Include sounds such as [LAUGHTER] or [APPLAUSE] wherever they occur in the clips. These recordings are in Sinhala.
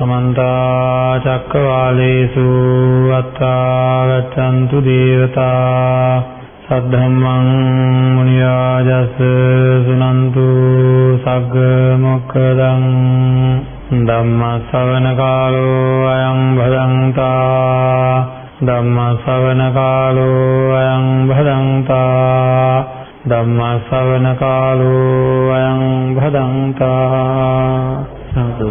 සමන්ත චක්කවාලේසු අත්තා ගච්ඡන්තු දේවතා සද්ධම්මං මුනි රාජස් සුනන්තු සග්ග මොක්ඛදං ධම්ම ශ්‍රවණ කාලෝ අයං භදංතා ධම්ම ශ්‍රවණ කාලෝ අයං භදංතා ධම්ම ශ්‍රවණ කාලෝ අයං භදංතා සතු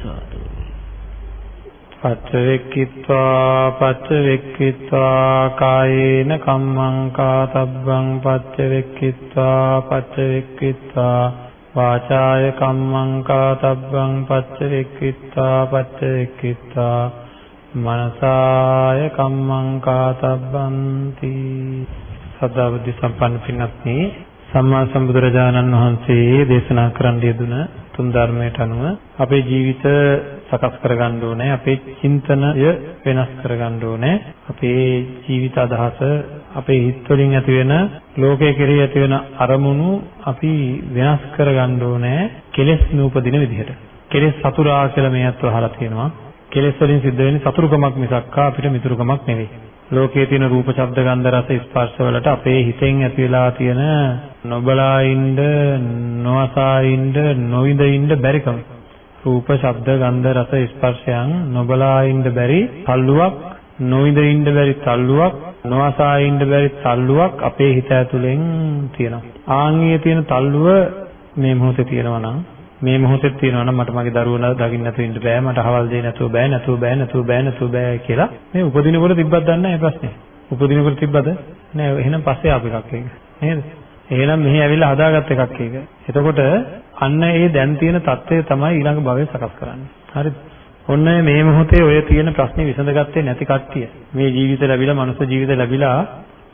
පච්චවෙක්කිත්වා පච්චවෙක්කිත්වා කායේන කම්මං කාතබ්බං පච්චවෙක්කිත්වා පච්චවෙක්කිත්වා වාචාය කම්මං කාතබ්බං පච්චවෙක්කිත්වා පච්චවෙක්කිත්වා මනසාය කම්මං කාතබ්බන්ති සදා බුද්ධ සම්පන්න පින්වත්නි සම්මා සම්බුදුරජාණන් වහන්සේ දේශනා කරන්න යෙදුන තුන් ධර්මයට අනුව අපේ ජීවිත සකස් කරගන්න ඕනේ. අපේ චින්තනය වෙනස් කරගන්න ඕනේ. අපේ ජීවිත අදහස අපේ හිත වලින් ඇති වෙන ලෝකයේ කෙරෙහි ඇති වෙන අරමුණු අපි වෙනස් කරගන්න ඕනේ කෙලෙස් නූපදින විදිහට. කෙලෙස් සතුරා කියලා මේ අත්ව අහලා තියෙනවා. කෙලෙස් වලින් සිද්ධ වෙන්නේ සතුරුකමක් මිසක් අපිට මිතුරුකමක් නෙවෙයි. ලෝකයේ තියෙන රූප, ශබ්ද, ගන්ධ, රස, ස්පර්ශ වලට අපේ හිතෙන් ඇති වෙලා තියෙන නොබලා ඉන්න, නොඅසා ඉන්න, නොවිඳ ඉන්න බැරිකම. රූප, ශබ්ද, ගන්ධ, රස, ස්පර්ශයන් නොබලා ඉන්න බැරි තල්ලුවක්, නොවිඳ ඉන්න බැරි තල්ලුවක්, නොඅසා ඉන්න බැරි තල්ලුවක් අපේ හිත ඇතුලෙන් තියෙනවා. ආන්ගේ තියෙන තල්ලුව මේ මොහොතේ තියෙනවා නම් මේ මොහොතේ තියෙනවා නම් මට මගේ දරුවෝ දකින්න නැතුව ඉන්න බෑ මට හවල් දෙන්න නැතුව බෑ නැතුව බෑ නැතුව බෑ නැතුව බෑ කියලා මේ උපදිනකොට තිබ්බත් දන්නේ නැහැ ප්‍රශ්නේ. උපදිනකොට තිබ්බද? නෑ එහෙනම් පස්සේ ආපු එකක් ඒක. නේද? එහෙනම් මෙහි ඇවිල්ලා හදාගත්ත එකක් ඒක. එතකොට අන්න ඒ දැන් තියෙන தත්ත්වය තමයි ඊළඟ භවයේ සකස් කරන්නේ. හරිද? ඔන්න මේ මොහොතේ ඔය තියෙන ප්‍රශ්නේ විසඳගත්තේ නැති කට්ටිය. මේ ජීවිත ලැබිලා මනුස්ස ජීවිත ලැබිලා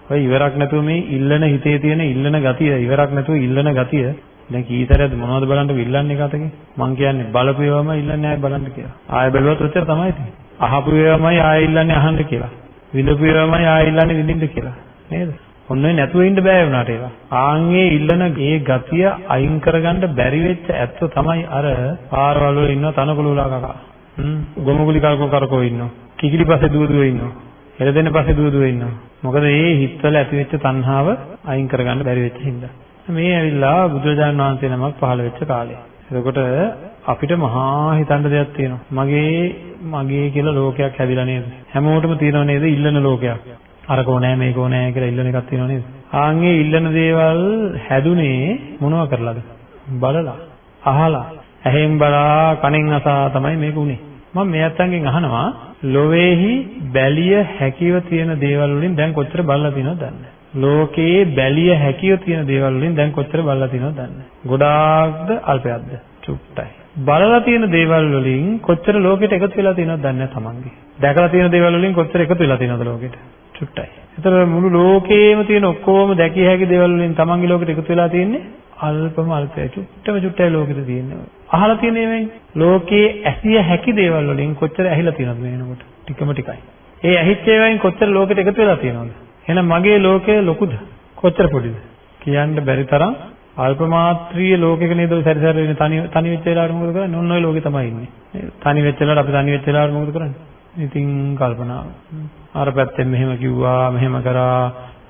ඔය ඉවරක් නැතුව මේ ඉල්ලන හිතේ තියෙන ඉල්ලන ගතිය ඉවරක් නැතුව ඉල්ලන ගතිය දැන් කීතරද මොනවද බලන්න ඉල්ලන්නේ කතකින් මං කියන්නේ බලපු ඒවාම ඉල්ලන්නේ ආයෙ බලන්න කියලා ආයෙ බැලුවත් ඔච්චර තමයි තියෙන්නේ අහපු ඒවාමයි ආයෙ ඉල්ලන්නේ අහන්න කියලා විඳපු ඒවාමයි ආයෙ ඉල්ලන්නේ විඳින්න කියලා නේද ඔන්න නැතුව ඉන්න බෑ වුණාට ඒවා ආන්ගේ ඉල්ලන ඒ ගතිය අයින් කරගන්න බැරි වෙච්ච ඇත්ත තමයි අර පාරවල් වල ඉන්න තනකොළුලා කකා හ්ම් ගොමුගුලි කරකෝ කරකෝ ඉන්නවා කිකිලි පස්සේ දුව දුව ඉන්නවා එළදෙන පස්සේ දුව දුව ඉන්නවා මොකද මේ හිතවල ඇති වෙච්ච තණ්හාව අයින් කරගන්න බැරි වෙච්ච හින්දා මේ ඇවිල්ලා බුදුරජාණන් වහන්සේ නමක් පහළ වෙච්ච කාලේ. එතකොට අපිට මහා හිතන්න දෙයක් තියෙනවා. මගේ මගේ කියලා ලෝකයක් හැදිලා නේද? හැමෝටම තියෙනව නේද ඉල්ලන ලෝකයක්. අරකෝ නෑ මේකෝ නෑ කියලා ඉල්ලන එකක් තියෙනව නේද? ආන්ගේ ඉල්ලන දේවල් හැදුනේ මොනව කරලාද? බලලා, අහලා, ඇහෙන් බලා, කනෙන් අසා තමයි මේක උනේ. මම මේ අත්තන්ගෙන් අහනවා ලොවේහි බැලිය හැකිව තියෙන දේවල් වලින් දැන් කොච්චර බලලා තියෙනවද දන්නේ ලෝකයේ බැලිය හැකිය තියෙන දේවල් වලින් දැන් කොච්චර බලලා තියෙනවද දන්නේ ගොඩාක්ද අල්පයක්ද? චුට්ටයි. බලලා තියෙන දේවල් වලින් කොච්චර ලෝකෙට එකතු වෙලා තියෙනවද දන්නේ නැහැ තමන්ගේ. දැකලා තියෙන දේවල් වලින් කොච්චර එකතු වෙලා තියෙනවද ලෝකෙට? චුට්ටයි ඒතර මුළු ලෝකේම තියෙන ඔක්කොම දැකිය හැකි දේවල් වලින් තමන්ගේ ලෝකෙට එකතු වෙලා තියෙන්නේ අල්පම අල්පයි චුට්ටම චුට්ටයි ලෝකෙට තියෙන්නේ අහලා තියෙන ඒවෙන් ලෝකයේ ඇසිය හැකි දේවල් වලින් කොච්චර ඇහිලා තියෙනවද මේනකොට ටිකම ටිකයි ඒ ඇහිච්ච ඒවායින් කොච්චර ලෝකෙට එකතු වෙලා තියෙනවද එහෙනම් මගේ ලෝකය ලොකුද? කොච්චර පොඩිද? කියන්න බැරි තරම් අල්ප මාත්‍රීය ලෝකයක නේද සැරිසැර වෙන තනි තනි වෙච්ච වෙලාවට මොකද කරන්නේ? ඔන්න ඔය ලෝකේ තමයි ඉන්නේ. තනි වෙච්ච වෙලාවට අපි තනි වෙච්ච වෙලාවට මොකද කරන්නේ? ඉතින් කල්පනා. අර පැත්තෙන් මෙහෙම කිව්වා, මෙහෙම කරා,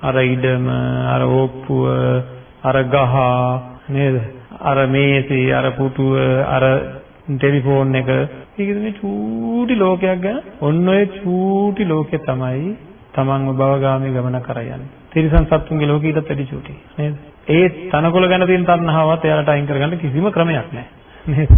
අර ඉඩම, අර ඕප්පුව, අර ගහ නේද? අර මේසෙ, අර පුටුව, අර ටෙලිෆෝන් එක. ඒකද මේ චූටි ලෝකයක් ගැන ඔන්න ඔය චූටි ලෝකේ තමයි තමන්ව භවගාමී ගමන කරා යන්නේ. තිරිසන් සත්තුන්ගේ ලෝකෙ ඊටත් වැඩි චූටි නේද? ඒ තනකොළ ගැන තියෙන තණ්හාවත් එයාලට අයින් කරගන්න කිසිම ක්‍රමයක් නැහැ. නේද?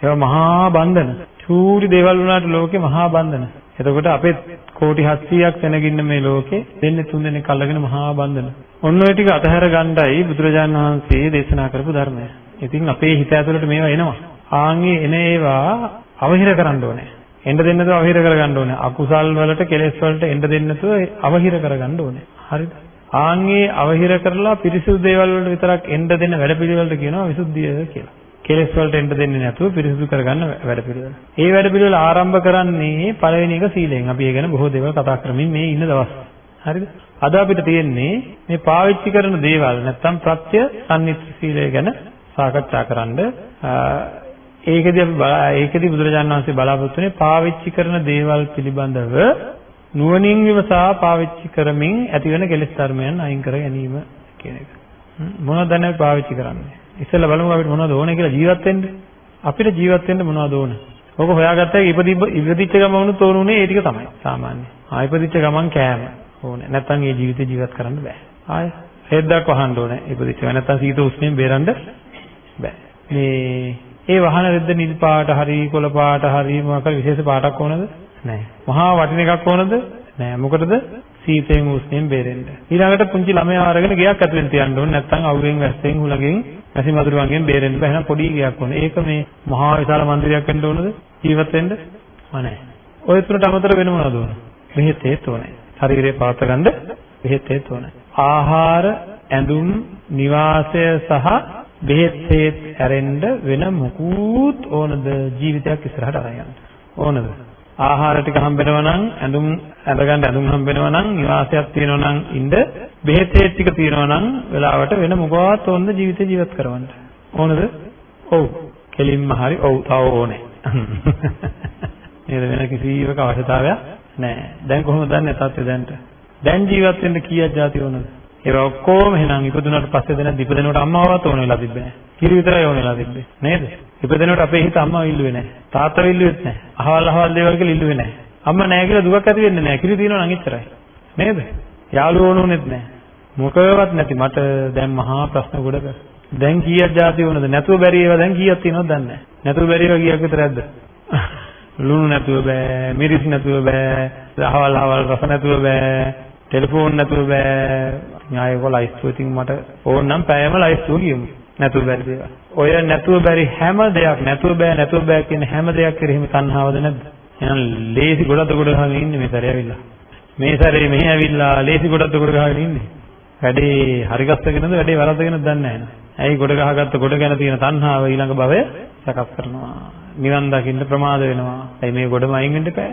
ඒවා මහා බන්ධන. චූටි දේවල් වුණාට ලෝකේ මහා බන්ධන. එතකොට අපේ කෝටි 700ක් වෙනගින්න මේ ලෝකේ දෙන්නේ තුන් දෙනෙක් අල්ලගෙන මහා බන්ධන. ඔන්න ඔය ටික අතහැර ගණ්ඩායි බුදුරජාණන් වහන්සේ දේශනා කරපු ධර්මය. ඉතින් අපේ හිත ඇතුළට මේවා එනවා. ආන්ගේ එන ඒවා අවහිර කරන්න ඕනේ. එන්න දෙන්න නැතුව අවහිර කරගන්න ඕනේ. අකුසල් වලට කෙලෙස් වලට එන්න දෙන්න නැතුව අවහිර කරගන්න ඕනේ. හරිද? ආන්ගේ අවහිර කරලා පිරිසිදු දේවල් වලට විතරක් එන්න දෙන වැඩපිළිවෙලට කියනවා විසුද්ධිය කියලා. කෙලෙස් වලට එන්න දෙන්නේ නැතුව පිරිසිදු කරගන්න වැඩපිළිවෙල. ඒ වැඩපිළිවෙල ආරම්භ කරන්නේ පළවෙනි එක සීලයෙන්. අපි ඒ ගැන බොහෝ දේවල් කතා කරමින් මේ ඉන්න දවස්. හරිද? අද අපිට තියෙන්නේ මේ පාවිච්චි කරන දේවල් නැත්තම් ප්‍රත්‍ය සම්නිත් සීලය ගැන සාකච්ඡා කරන්න. ඒකදී අපි ඒකදී බුදුරජාණන් වහන්සේ බලාපොරොත්තු වෙන්නේ පාවිච්චි කරන දේවල් පිළිබඳව නුවණින් විමසා පාවිච්චි කරමින් ඇතිවෙන කෙලෙස් ධර්මයන් අයින් කර ගැනීම කියන එක. මොනවද දැන් අපි පාවිච්චි කරන්නේ? ඉස්සෙල්ලා බලමු අපිට මොනවද ඕනේ කියලා ජීවත් වෙන්න. අපිට ජීවත් වෙන්න මොනවද ඕන? ඕක හොයාගත්තා ඉපදි ඉපදිච්ච ගමන් උනුත් ඕනුනේ ඒ ටික තමයි. සාමාන්‍ය. ආ ඉපදිච්ච ගමන් කෑම ඕනේ. නැත්තම් ඒ ජීවිතේ ජීවත් කරන්න බෑ. ආය හෙද්දක් වහන්න ඕනේ. ඉපදිච්ච ගමන් නැත්තම් සීත උෂ්ණයෙන් බේරන්න බෑ. මේ ඒ වහන රෙද්ද නිල් පාට හරි කොළ පාට හරි මොකක් හරි විශේෂ පාටක් ඕනද? නැහැ. මහා වටින එකක් ඕනද? නැහැ. මොකටද? සීතෙන් උෂ්ණයෙන් බේරෙන්න. ඊළඟට පුංචි ළමයා අරගෙන ගෙයක් ඇතුලෙන් තියන්න ඕනේ. නැත්තම් අවුවෙන් වැස්සෙන් හුලගෙන් වැසි මදුරුවන්ගෙන් බේරෙන්න බෑ. එහෙනම් පොඩි ගෙයක් ඕනේ. ඒක මේ මහා විශාල මන්දිරයක් වෙන්න ඕනද? ජීවත් වෙන්න? නැහැ. ඔය තුනට අමතර වෙන මොනවද ඕන? බෙහෙත් ඒත් ඕනේ. ශරීරය පවත්වා ගන්න බෙහෙත් ඒත් ඕනේ. ආහාර, ඇඳුම්, නිවාසය සහ බෙහෙත් හේත් ඇරෙන්න වෙන මොකුත් ඕනද ජීවිතයක් ඉස්සරහට අරන් යන්න ඕනද ආහාර ටික හම්බෙනවා නම් ඇඳුම් ඇඳගන්න ඇඳුම් හම්බෙනවා නම් නිවාසයක් තියෙනවා නම් ඉන්න බෙහෙත් හේත් ටික තියෙනවා නම් වෙලාවට වෙන මොකවත් ඕනද ජීවිතේ ජීවත් කරවන්න? ඕනද? ඔව්. කෙලින්ම හරි ඔව්. තව ඕනේ. [LAUGHS] නේද? වෙන කිසිවක අවශ්‍යතාවයක් නැහැ. දැන් කොහොමද දන්නේ තත්ත්වය දැන්ට? දැන් ජීවත් වෙන්න කීයක් જાති ඕනද? ඒවා ඔක්කොම එහෙනම් ඉපදුනාට පස්සේ දෙන ඉපදෙනකොට අම්මවවත් ඕන වෙලා තිබ්බේ නැහැ. කිරි විතරයි ඕන වෙලා තිබ්බේ. නේද? ඉපදෙනකොට අපේ හිත අම්මව ඉල්ලුවේ නැහැ. තාත්තව ඉල්ලුවෙත් නැහැ. අහවල් අහවල් දේවල් කියලා ඉල්ලුවේ නැහැ. අම්මා නැහැ කියලා දුකක් ඇති වෙන්නේ නැහැ. කිරි දිනනවා නම් එච්චරයි. නේද? යාළුවෝ ඕනෙත් නැහැ. මොකවත් නැති මට දැන් මහා ප්‍රශ්න ගොඩක. දැන් කීයක් જાති වුණද? නැතුව බැරි ඒවා දැන් කීයක් තියෙනවද දන්නේ නැහැ. නැතුව බැරි ඒවා කීයක් විතර ඇද්ද? ලුණු නැතුව බෑ, මිරිස් නැතුව බෑ, අහවල් අහවල් රස නැතුව බෑ, ටෙලිෆෝන් නැතුව බෑ. ඥායක ලයිස්තුව ඉතින් මට ඕන නම් පැයම ලයිස්තුව කියමු. නැතුව බැරි දේවල්. ඔය නැතුව බැරි හැම දෙයක් නැතුව බෑ නැතුව බෑ කියන හැම දෙයක් කෙරෙහිම තණ්හාවද නැද්ද? එහෙනම් ලේසි ගොඩක් ගොඩ ගහගෙන ඉන්නේ මේ සැරේ ඇවිල්ලා. මේ සැරේ මෙහි ඇවිල්ලා ලේසි ගොඩක් ගොඩ ගහගෙන ඉන්නේ. වැඩේ හරි ගස්සගෙනද වැඩේ වරද්දගෙනද දන්නේ නැහැ නේද? ඇයි ගොඩ ගහගත්ත ගොඩ ගැන තියෙන තණ්හාව ඊළඟ භවය සකස් කරනවා. නිවන් දකින්න ප්‍රමාද වෙනවා. ඇයි මේ ගොඩම අයින් වෙන්න එපා?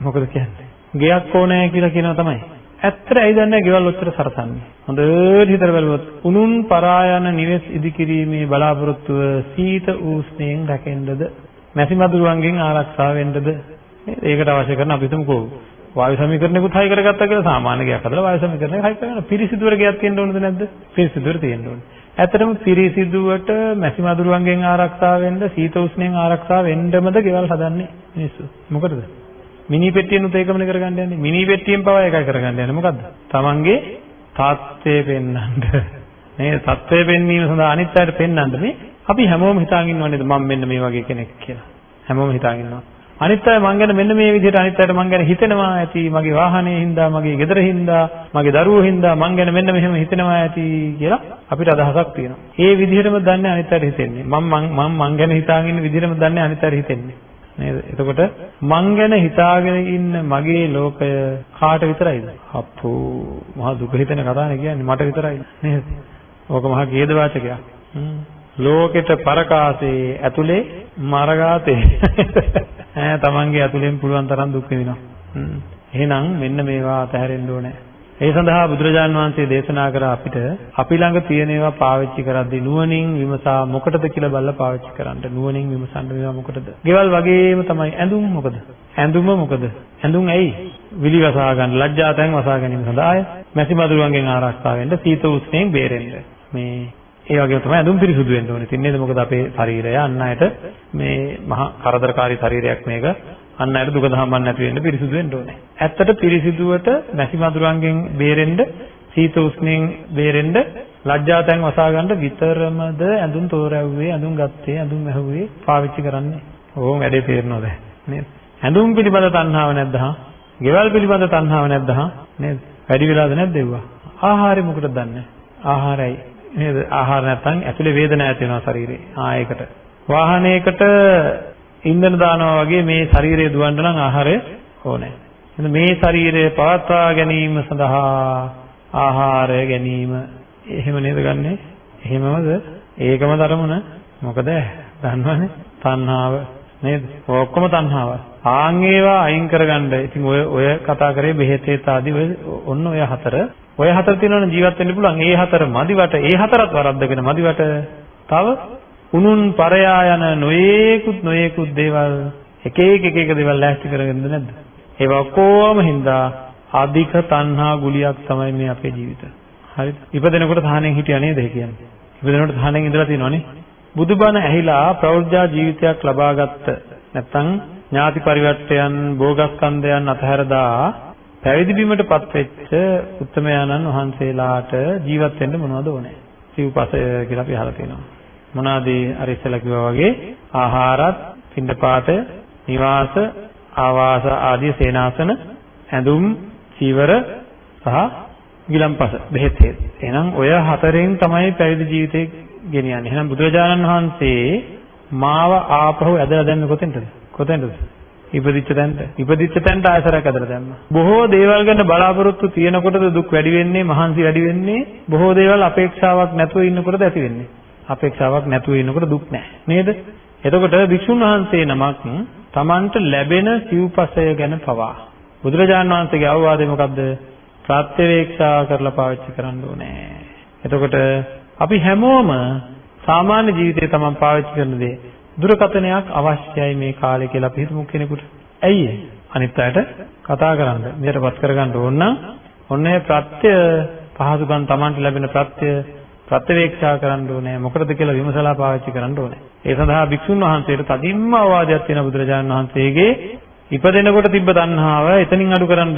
මොකද කියන්නේ? ගෙයක් ඕනෑ කියලා කියනවා තමයි. ඇත්තට ඇයි දන්නේ ගෙවල් ඔච්චර සරසන්නේ. හොඳට හිතලා බලුවොත් උනුන් පරායන නිවෙස් ඉදිකිරීමේ බලාපොරොත්තුව සීත උෂ්ණයෙන් රැකෙන්නද මැසි මදුරුවන්ගෙන් ආරක්ෂා වෙන්නද ඒකට අවශ්‍ය කරන අපි තුමුකෝ වායු සමීකරණයකුත් හයි කරගත්තා කියලා සාමාන්‍ය ගයක් හදලා වායු සමීකරණය හයි කරගන්න පිරිසිදුවර ගයක් තියෙන්න ඕනද නැද්ද? පිරිසිදුවර තියෙන්න ඕනේ. ඇත්තටම පිරිසිදුවට මැසි මදුරුවන්ගෙන් ආරක්ෂා වෙන්න සීත උෂ්ණයෙන් ආරක්ෂා වෙන්නමද ගෙවල් හදන්නේ මිනිස්සු. මොකටද? මිනි පෙට්ටියනුත් ඒකමනේ කරගන්න යන්නේ. මිනි පෙට්ටියෙන් පවා ඒකයි කරගන්න යන්නේ. මොකද්ද? තමන්ගේ තාත්ත්වය පෙන්වන්න. නේද? තත්ත්වය පෙන්වීම සඳහා අනිත් අයට පෙන්වන්න මේ අපි හැමෝම හිතාගෙන ඉන්නව නේද මම මෙන්න මේ වගේ කෙනෙක් කියලා. හැමෝම හිතාගෙන ඉන්නවා. අනිත් අය මං ගැන මෙන්න මේ විදිහට අනිත් අයට මං ගැන හිතෙනවා ඇති මගේ වාහනේ හින්දා මගේ ගෙදර හින්දා මගේ දරුවෝ හින්දා මං ගැන මෙන්න මෙහෙම හිතෙනවා ඇති කියලා අපිට අදහසක් තියෙනවා. ඒ විදිහටම දන්නේ අනිත් අයට හිතෙන්නේ. මම මම මං ගැන හිතාගෙන ඉන්න විදිහටම දන්නේ අනිත් අයට හිතෙන්නේ. නේද? එතකොට මං ගැන හිතාගෙන ඉන්න මගේ ලෝකය කාට විතරයිද? අප්පෝ මහා දුක හිතෙන කතානේ කියන්නේ මට විතරයි නේද? ඕක මහා ඛේද වාචකයක්. ලෝකෙට පරකාසේ ඇතුලේ මරගාතේ. [LAUGHS] ඈ තමන්ගේ ඇතුලෙන් පුළුවන් තරම් දුක් විඳිනවා. එහෙනම් මෙන්න මේවා අතහැරෙන්න ඕනේ. ඒ සඳහා බුදුරජාන් වහන්සේ දේශනා කර අපිට අපි ළඟ තියෙන ඒවා පාවිච්චි කරද්දී නුවණින් විමසා මොකටද කියලා බලලා පාවිච්චි කරන්න. නුවණින් විමසන්න මේවා මොකටද? ගෙවල් වගේම තමයි ඇඳුම් මොකද? ඇඳුම මොකද? ඇඳුම් ඇයි? විලි වසා ගන්න, ලැජ්ජා තැන් වසා ගැනීම සඳහාය. මැසි මදුරුවන්ගෙන් ආරක්ෂා වෙන්න, සීත උෂ්ණයෙන් බේරෙන්න. මේ ඒ වගේම තමයි ඇඳුම් පිරිසුදු වෙන්න ඕනේ. තින්නේ මොකද අපේ ශරීරය අන් අයට මේ මහා කරදරකාරී ශරීරයක් මේක අන්න අයට දුක දහම්බන් නැති වෙන්න පිරිසිදු වෙන්න ඕනේ. ඇත්තට පිරිසිදුවට මැසි මදුරන්ගෙන් බේරෙන්න, සීත උෂ්ණයෙන් බේරෙන්න, ලැජ්ජාතෙන් වසා ගන්න විතරමද ඇඳුම් තෝරැව්වේ, ඇඳුම් ගත්තේ, ඇඳුම් ඇහුවේ පාවිච්චි කරන්නේ. ඕම් වැඩේ තේරෙනවද? නේද? ඇඳුම් පිළිබඳ තණ්හාව නැද්ද හා? ගෙවල් පිළිබඳ තණ්හාව නැද්ද හා? නේද? වැඩි වෙලාද නැද්ද ඒවා? ආහාරය මොකටද දන්නේ? ආහාරයි නේද? ආහාර නැත්නම් ඇතුලේ වේදනාවක් ඇති වෙනවා ශරීරේ. ආ ඒකට. වාහනයකට ඉන්ධන දානවා වගේ මේ ශරීරය දුවන්න නම් ආහාරය ඕනේ. එහෙනම් මේ ශරීරය පවත්වා ගැනීම සඳහා ආහාරය ගැනීම එහෙම නේද ගන්නෙ? එහෙමමද? ඒකම තරමුණ මොකද දන්නවනේ තණ්හාව නේද? ඔක්කොම තණ්හාව. ආන් ඒවා අයින් කරගන්න. ඉතින් ඔය ඔය කතා කරේ බෙහෙතේ ආදී ඔය ඔන්න ඔය හතර. ඔය හතර තියෙනවනේ ජීවත් වෙන්න පුළුවන්. ඒ හතර මදිවට ඒ හතරත් වරද්දගෙන මදිවට තව උනුන් පරයා යන නොයේකුත් නොයේකුත් දේවල් එක එක එක එක දේවල් ලෑස්ති කරගෙනද නැද්ද? ඒවා ඔක්කොම හින්දා අධික තණ්හා ගුලියක් තමයි මේ අපේ ජීවිත. හරිද? ඉපදෙනකොට තහණෙන් හිටියා නේද කියන්නේ? ඉපදෙනකොට තහණෙන් ඉඳලා තියෙනවනේ. බුදුබණ ඇහිලා ප්‍රෞද්ධා ජීවිතයක් ලබාගත්ත නැත්නම් ඥාති පරිවර්තයන් භෝගස්කන්ධයන් අතහැරදා පැවිදි බිමටපත් වෙච්ච උත්තමයන්න් වහන්සේලාට ජීවත් වෙන්න මොනවද ඕනේ? සිව්පසය කියලා අපි අහලා තියෙනවා. මොනවාද අර ඉස්සෙල්ලා කිව්වා වගේ ආහාරත්, පින්ඩපාත, නිවාස, ආවාස ආදී සේනාසන, ඇඳුම්, චීවර සහ ගිලම්පස බෙහෙත් හේත්. එහෙනම් ඔය හතරෙන් තමයි පැවිදි ජීවිතේ ගෙනියන්නේ. එහෙනම් බුදුරජාණන් වහන්සේ මාව ආපහු ඇදලා දැම්මේ කොතෙන්ද? කොතෙන්ද? ඉපදිච්ච තැනට. ඉපදිච්ච තැනට ආයතරයක් ඇදලා දැම්මා. බොහෝ දේවල් ගැන බලාපොරොත්තු තියෙනකොටද දුක් වැඩි වෙන්නේ, මහන්සි වැඩි වෙන්නේ. බොහෝ දේවල් අපේක්ෂාවක් නැතුව ඉන්නකොටද ඇති වෙන්නේ. අපේක්ෂාවක් නැතුව ඉන්නකොට දුක් නැහැ. නේද? එතකොට භික්ෂුන් වහන්සේ නමක් Tamanට ලැබෙන සිව්පසය ගැන පවා බුදුරජාණන් වහන්සේගේ අවවාදය මොකද්ද? ප්‍රත්‍යවේක්ෂා කරලා පාවිච්චි කරන්න ඕනේ. එතකොට අපි හැමෝම සාමාන්‍ය ජීවිතේ තමන් පාවිච්චි කරන දේ දුරකථනයක් අවශ්‍යයි මේ කාලේ කියලා අපි හිතමු කෙනෙකුට. ඇයි අනිත් අයට කතා කරන්න, මෙහෙටපත් කරගන්න ඕන නම් ඔන්නේ ප්‍රත්‍ය පහසුකම් තමන්ට ලැබෙන ප්‍රත්‍ය ප්‍රත්‍යවේක්ෂා කරන්න ඕනේ. මොකටද කියලා විමසලා පාවිච්චි කරන්න ඕනේ. ඒ සඳහා භික්ෂුන් වහන්සේට තදින්ම අවවාදයක් තියෙන බුදුරජාණන් වහන්සේගේ ඉපදෙනකොට තිබ්බ තණ්හාව එතනින් අඩු කරන්න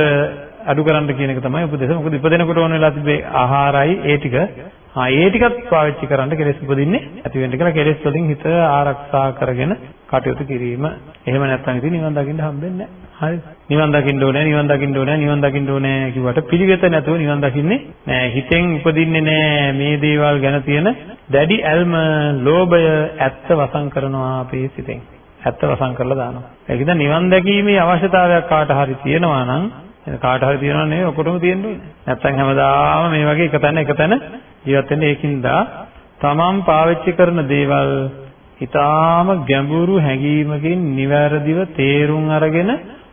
අඩු කරන්න කියන එක තමයි උපදේශ. මොකද ඉපදෙනකොට ඕන වෙලා තිබේ ආහාරයි ඒ ටික. ආ ඒ ටිකත් පාවිච්චි කරන්න කෙලෙස් උපදින්නේ ඇති වෙන්න කියලා කෙලෙස් වලින් හිත ආරක්ෂා කරගෙන කටයුතු කිරීම. එහෙම නැත්නම් ඉතින් නිවන් දකින්න හම්බෙන්නේ නැහැ. හරිද? නිවන් දකින්න ඕනේ, නිවන් දකින්න ඕනේ, නිවන් දකින්න ඕනේ කිව්වට පිළිවෙත නැතුව නිවන් දකින්නේ නැහැ. හිතෙන් උපදින්නේ නැහැ මේ දේවල් ගැන තියෙන දැඩි ඇල්ම, ලෝභය ඇත්ත වසන් කරනවා අපේ සිතෙන්. ඇත්ත වසන් කරලා දානවා. ඒක ඉතින් නිවන් දැකීමේ අවශ්‍යතාවයක් කාට හරි තියෙනවා නම් කාට හරි තියෙනවා නෙවෙයි ඔකොටම තියෙන්න ඕනේ. නැත්තම් හැමදාම මේ වගේ එක තැන එක තැන ජීවත් වෙන්න ඒකින්දා තමන් පාවිච්චි කරන දේවල් ඊටාම ගැඹුරු හැඟීමකින් නිවැරදිව තේරුම් අරගෙන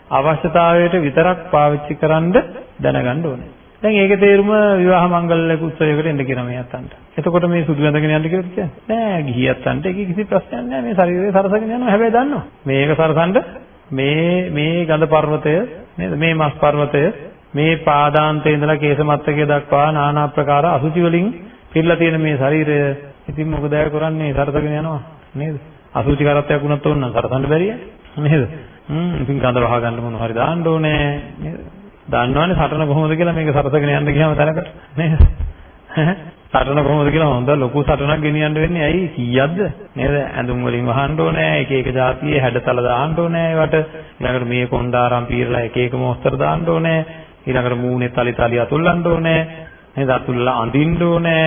අවශ්‍යතාවයට විතරක් පාවිච්චි කරන්න දැනගන්න ඕනේ. දැන් ඒකේ තේරුම විවාහ මංගල්‍යක උත්සවයකට එන්න කියන මේ අතන්ට. එතකොට මේ සුදු වැඳගෙන යන්න කියලා කියන්නේ? නෑ ගිහියත්තන්ට ඒකේ කිසි ප්‍රශ්නයක් නෑ. මේ ශරීරය සරසගෙන යනවා. හැබැයි දන්නවා. මේක සරසන්න මේ මේ ගඳ පර්වතය නේද? මේ මස් පර්වතය මේ පාදාන්තයේ ඉඳලා කේස මත්තකය දක්වා নানা ආකාර අසුචි වලින් පිරලා තියෙන මේ ශරීරය ඉතින් මොකද අය කරන්නේ? සරසගෙන යනවා නේද? අසුචි කරත්තයක් වුණත් ඕන නම් සරසන්න බැරිය නේද? හ්ම් ඉතින් ගඳ වහ ගන්න මොන හරි දාන්න ඕනේ. නේද දන්නවනේ සටන කොහොමද කියලා මේක සරසගෙන යන්න ගියාම තැනකට. නේද? සටන කොහොමද කියලා හොඳ ලොකු සටනක් ගෙනියන්න වෙන්නේ. ඇයි? කීයක්ද? නේද? ඇඳුම් වලින් වහන්න ඕනේ. එක එක જાතියේ හැඩතල දාන්න ඕනේ ඒවට. ඊළඟට මේ කොණ්ඩාරම් පීරලා එක එක මොස්තර දාන්න ඕනේ. ඊළඟට මූණේ තලි තලි අතුල්ලන්න ඕනේ. නේද? අතුල්ලා අඳින්න ඕනේ.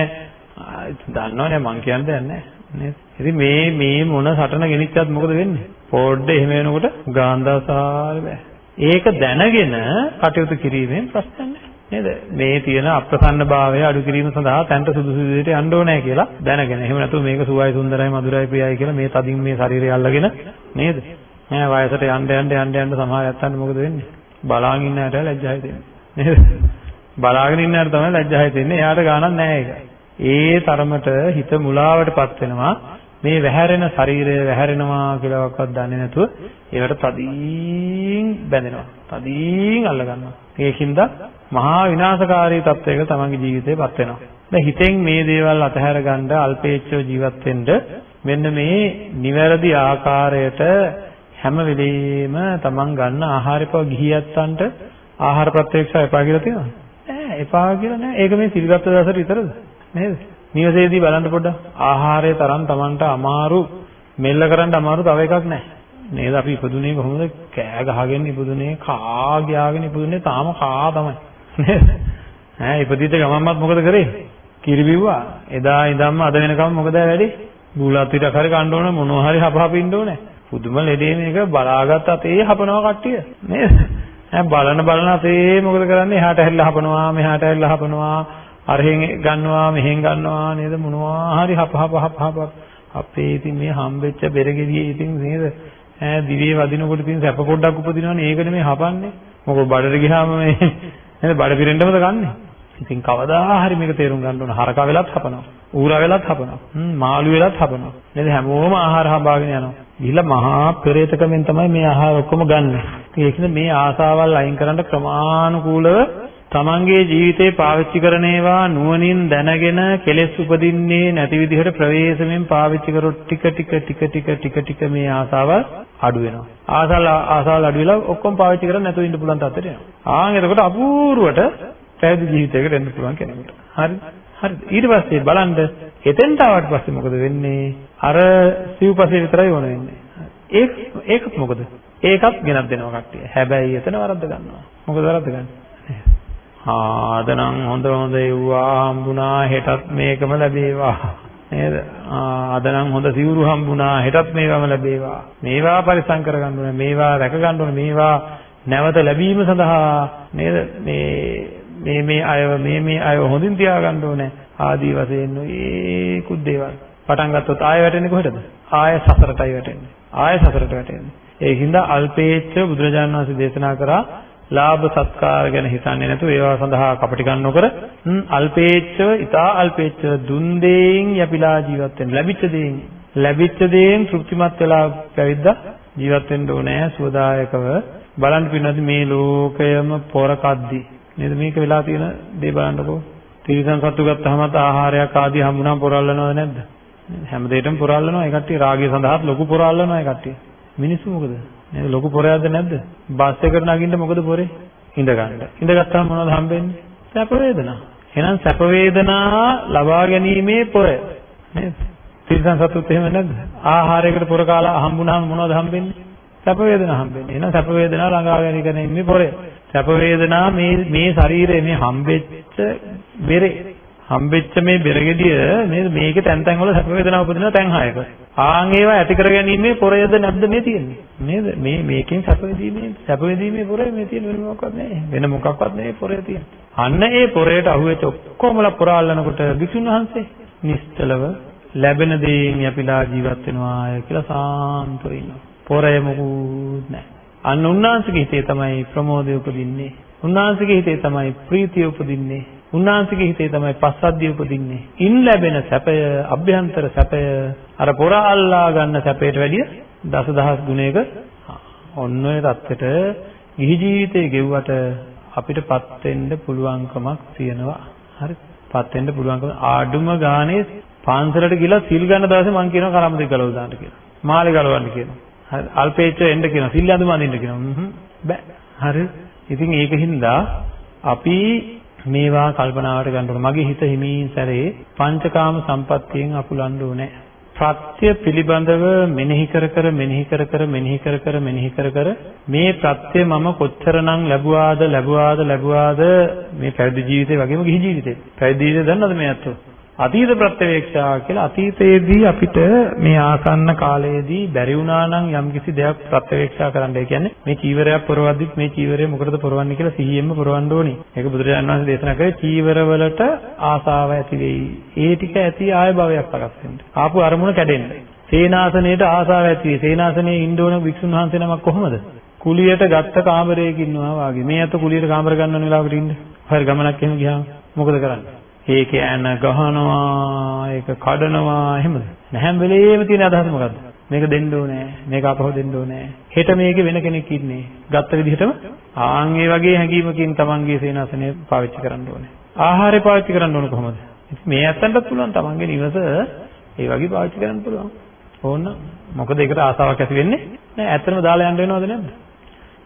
දන්නවනේ මං කියන්නේ නැහැ නේද? ඉතින් මේ මේ මොන සටන ගෙනිච්චත් මොකද වෙන්නේ? පොඩ්ඩ එහෙම වෙනකොට ගාන්ධාසාරේ බෑ ඒක දැනගෙන කටයුතු කිරීමෙන් ප්‍රශ්නයක් නැහැ නේද? මේ තියෙන අප්‍රසන්නභාවය අඩු කිරීම සඳහා තැන්ට සුදුසු විදිහට යන්න ඕනේ කියලා දැනගෙන. එහෙම නැතුව මේක සුවයි සුන්දරයි මధుරයි ප්‍රියයි කියලා මේ තදින් මේ ශරීරය අල්ලගෙන නේද? ඈ වයසට යන්න යන්න යන්න යන්න සමහර යත්තන්ට මොකද වෙන්නේ? බලාගෙන ඉන්න හැට ලැජ්ජායි දෙන්නේ. නේද? බලාගෙන ඉන්න හැට තමයි ලැජ්ජායි දෙන්නේ. එයාට ගානක් නැහැ ඒක. ඒ තරමට හිත මුලාවටපත් වෙනවා. මේ වැහැරෙන ශරීරය වැහැරෙනවා කියලාවත් දන්නේ නැතුව ඒවට තදින් බැඳෙනවා. තදින් අල්ල ගන්නවා. ඒකින්ද මහා විනාශකාරී තත්වයක තමන්ගේ ජීවිතේපත් වෙනවා. දැන් හිතෙන් මේ දේවල් අතහැර ගන්න අල්පේච්ඡව ජීවත් වෙන්න මෙන්න මේ නිවැරදි ආකාරයට හැම වෙලෙම තමන් ගන්න ආහාරපව ගිහියත්තන්ට ආහාර ප්‍රත්‍යක්ෂය එපා කියලා තියෙනවා. නෑ එපා කියලා නෑ. ඒක මේ සිල්ගත් දවසට විතරද? නේද? නිවසේදී බලන්න පොඩ්ඩක් ආහාරය තරම් තමන්ට අමාරු මෙල්ල කරන්න අමාරු තව එකක් නැහැ. නේද? අපි ඉපදුනේ කොහොමද? කෑ ගහගෙන ඉපදුනේ කා ගියාගෙන ඉපදුනේ තාම කා තමයි. නේද? ඈ ඉපදිච්ච ගමන්මත් මොකද කරේ? කිරි බිව්වා. එදා ඉඳන්ම අද වෙනකම් මොකද වැඩි? බුලත් ටිකක් හරි කන්න ඕන මොනවා හරි හපහපින්න ඕනේ. පුදුම ලෙඩේ මේක බලාගත් අතේ හපනවා කට්ටිය. නේද? ඈ බලන බලන අපේ මොකද කරන්නේ? එහාට හැරිලා හපනවා, මෙහාට හැරිලා හපනවා, අරහෙන් ගන්නවා, මෙහෙන් ගන්නවා නේද? මොනවා හරි හප හප හප හප අපේ ඉතින් මේ හම්බෙච්ච බෙරගෙඩියේ ඉතින් නේද? ඈ දිවේ වදිනකොට ඉතින් සැප පොඩ්ඩක් උපදිනවනේ. ඒක නෙමෙයි හපන්නේ. මොකද බඩට ගියාම මේ [LAUGHS] නේද? බඩ පිරෙන්නමද ගන්නෙ? ඉතින් කවදා හරි මේක තේරුම් ගන්න ඕන. හරකා වෙලත් හපනවා. ඌරා වෙලත් හපනවා. හ්ම් මාළු වෙලත් හපනවා. නේද? හැමෝම ආහාර හඹාගෙන යනවා. ගිහිල්ලා මහා පෙරේතකමෙන් තමයි මේ ආහාර ඔක්කොම ගන්නෙ. ඉතින් ඒකද මේ ආසාවල් අයින් කරන්න ක්‍රමානුකූලව තමන්ගේ ජීවිතේ පාවිච්චි කරන ඒවා නුවණින් දැනගෙන කෙලෙස් උපදින්නේ නැති විදිහට ප්‍රවේශමෙන් පාවිච්චි කරොත් ටික ටික ටික ටික ටික ටික මේ ආසාව අඩු වෙනවා. ආසාවල් ආසාවල් අඩු වෙලා ඔක්කොම පාවිච්චි කරන්නේ නැතුව ඉන්න පුළුවන් තත්ත්වයට එනවා. ආන් එතකොට අපූර්වට පැවිදි ජීවිතයකට එන්න පුළුවන් කෙනෙකුට. හරි. හරි. ඊට පස්සේ බලන්න එතෙන්ට ආවට පස්සේ මොකද වෙන්නේ? අර සිව්පසේ විතරයි වුණ වෙන්නේ. ඒක ඒකත් මොකද? ඒකත් ගෙනත් දෙනවා කට්ටිය. හැබැයි එතන වරද්ද ගන්නවා. මොකද වරද්ද ගන්නේ? ආදනම් හොඳ හොඳ එව්වා හම්බුණා හෙටත් මේකම ලැබේවා. නේද? ආදනම් හොඳ සිවුරු හම්බුණා හෙටත් මේවම ලැබේවා. මේවා පරිසම් කරගන්න ඕනේ මේවා රැක ගන්න ඕනේ මේවා නැවත ලැබීම සඳහා. නේද? මේ මේ මේ අයව මේ මේ අයව හොඳින් තියාගන්න ඕනේ. ආදී වශයෙන් ඒ කුත් දේවල්. පටන් ගත්තොත් ආය වැටෙන්නේ කොහෙටද? ආය සසරටයි වැටෙන්නේ. ආය සසරට වැටෙන්නේ. ඒකින්ද අල්පේච්ඡ බුදුරජාණන් වහන්සේ දේශනා කරා ලාභ සත්කාර ගැන හිතන්නේ නැතුව ඒවා සඳහා කපටිකම් නොකර අල්පේච්ඡව ඊටා අල්පේච්ඡව දුන් දෙයින් යපිලා ජීවත් වෙන්න ලැබිච්ච දෙයින් ලැබිච්ච දෙයින් තෘප්තිමත් වෙලා පැවිද්දා ජීවත් වෙන්න ඕනේ. සුවදායකව බලන්න පින්නත් මේ ලෝකයම පොර කද්දි. නේද? මේක වෙලා තියෙන දේ බලන්නකෝ. තිරිසන් සත්තු ගත්තාමත් ආහාරයක් ආදී හම්බුනම පොරල්ලනවද නැද්ද? හැම දෙයකටම පොරල්ලනවා. ඒ කට්ටිය රාගය සඳහාත් ලොකු පොරල්ලනවා ඒ කට්ටිය. මිනිස්සු මොකද? නේද? ලොකු පොරයක්ද නැද්ද? බස් එකට නගින්න මොකද පොරේ? ඉඳ ගන්න ඉඳ ගත්තාම මොනවද හම්බෙන්නේ? සැප වේදනා. එහෙනම් සැප වේදනා ලබා ගැනීමේ පොරය නේද? තිරිසන් සතුත් එහෙම නැද්ද? ආහාරයකට පොර කාලා හම්බුනහම මොනවද හම්බෙන්නේ? සැප වේදනා හම්බෙන්නේ. එහෙනම් සැප වේදනා ළඟා ගැනීම ඉන්නේ පොරේ. සැප වේදනා මේ මේ ශරීරයේ මේ හම්බෙච්ච බෙරේ හම්බෙච්ච මේ බෙරගෙඩිය මේ මේකේ තැන් තැන් වල සැප වේදනා උපදින තැන් හයක. ආන් ඒවා ඇති කර ගැනීමේ පොරයද නැද්ද මේ තියෙන්නේ? නේද? මේ මේකෙන් සැප විඳීමේ සැප විඳීමේ පොරය මේ තියෙන වෙන මොකක්වත් නැහැ. වෙන මොකක්වත් නෙවෙයි පොරය තියෙන්නේ. අන්න ඒ පොරයට අහුවෙච්ච ඔක්කොමලා පොරාලනකොට විසුණු වහන්සේ නිශ්චලව ලැබෙන දේෙන් යපිලා ජීවත් වෙනවා කියලා සාන්තව ඉන්නවා. පොරය මොකුත් නැහැ. අන්න උන්වහන්සේගේ හිතේ තමයි ප්‍රමෝදය උපදින්නේ. උන්වහන්සේගේ හිතේ තමයි ප්‍රීතිය උපදින්නේ. උන්වහන්සේගේ හිතේ තමයි පස්සද්ධිය උපදින්නේ. ඉන් ලැබෙන සැපය, අභ්‍යන්තර සැපය අර පොර අල්ලා ගන්න සැපයට වැඩිය දසදහස් ගුණයක ඔන්න ඔය தත්ත්වෙට ගිහි ජීවිතේ ගෙව්වට අපිටපත් වෙන්න පුළුවන්කමක් තියෙනවා. හරි. පත් වෙන්න පුළුවන්කම ආඩුම ගානේ පාන්සලට ගිහලා සිල් ගන්න දවසේ මං කියනවා කරම්බදේ ගලවලා දාන්න කියලා. මාලේ ගලවන්න කියනවා. හරි අල්පේච්ච එන්න කියනවා සිල් අඳුම අඳින්න කියනවා බෑ හරි ඉතින් ඒකින්ද අපි මේවා කල්පනාවට ගන්න ඕන. මගේ හිත හිමින් සැරේ පංචකාම සම්පත්තියෙන් අකුලන්න ඕනේ. ප්‍රත්‍ය පිළිබඳව මෙනෙහි කර කර මෙනෙහි කර කර මෙනෙහි කර කර මෙනෙහි කර කර මේ ප්‍රත්‍ය මම කොච්චරනම් ලැබුවාද ලැබුවාද ලැබුවාද මේ පැවිදි ජීවිතේ වගේම ගිහි ජීවිතේ. පැවිදි ජීවිතේ දන්නවද මේ අතෝ අතීත ප්‍රත්‍යවේක්ෂා කියලා අතීතයේදී අපිට මේ ආසන්න කාලයේදී බැරි වුණා නම් යම්කිසි දෙයක් ප්‍රත්‍යවේක්ෂා කරන්න. ඒ කියන්නේ මේ චීවරයක් පොරවද්දිත් මේ චීවරය මොකටද පොරවන්නේ කියලා සිහියෙන්ම පොරවන්න ඕනේ. ඒක බුදුරජාණන් වහන්සේ දේශනා කරේ චීවරවලට ආසාව ඇති වෙයි. ඒ ටික ඇති ආය භවයක් පරස් වෙන්න. ආපු අරමුණ කැඩෙන්න. සේනාසනයේට ආසාව ඇති වෙයි. සේනාසනයේ ඉන්න ඕන වික්ෂුන් වහන්සේ නමක් කොහොමද? කුලියට ගත්ත කාමරයක ඉන්නවා වාගේ. මේ අත කුලියට කාමර ගන්නවන වෙලාවකට ඉන්න. හරි ගමනක් එහෙම ගියාම මොකද කරන්නේ? ඒක ඇන ගහනවා ඒක කඩනවා එහෙමද? නැහැම වෙලේම තියෙන අදහස මොකද්ද? මේක දෙන්න ඕනේ මේක අපහො දෙන්න ඕනේ. හෙට මේකේ වෙන කෙනෙක් ඉන්නේ. ගත්ත විදිහටම ආන් ඒ වගේ හැඟීමකින් තමන්ගේ සේනාසනය පාවිච්චි කරන්න ඕනේ. ආහාරය පාවිච්චි කරන්න ඕන කොහොමද? මේ ඇත්තන්ටත් පුළුවන් තමන්ගේ නිවස ඒ වගේ පාවිච්චි කරන්න පුළුවන්. ඕන මොකද ඒකට ආසාවක් ඇති වෙන්නේ නෑ ඇත්තටම දාලා යන්න වෙනවද නැද්ද?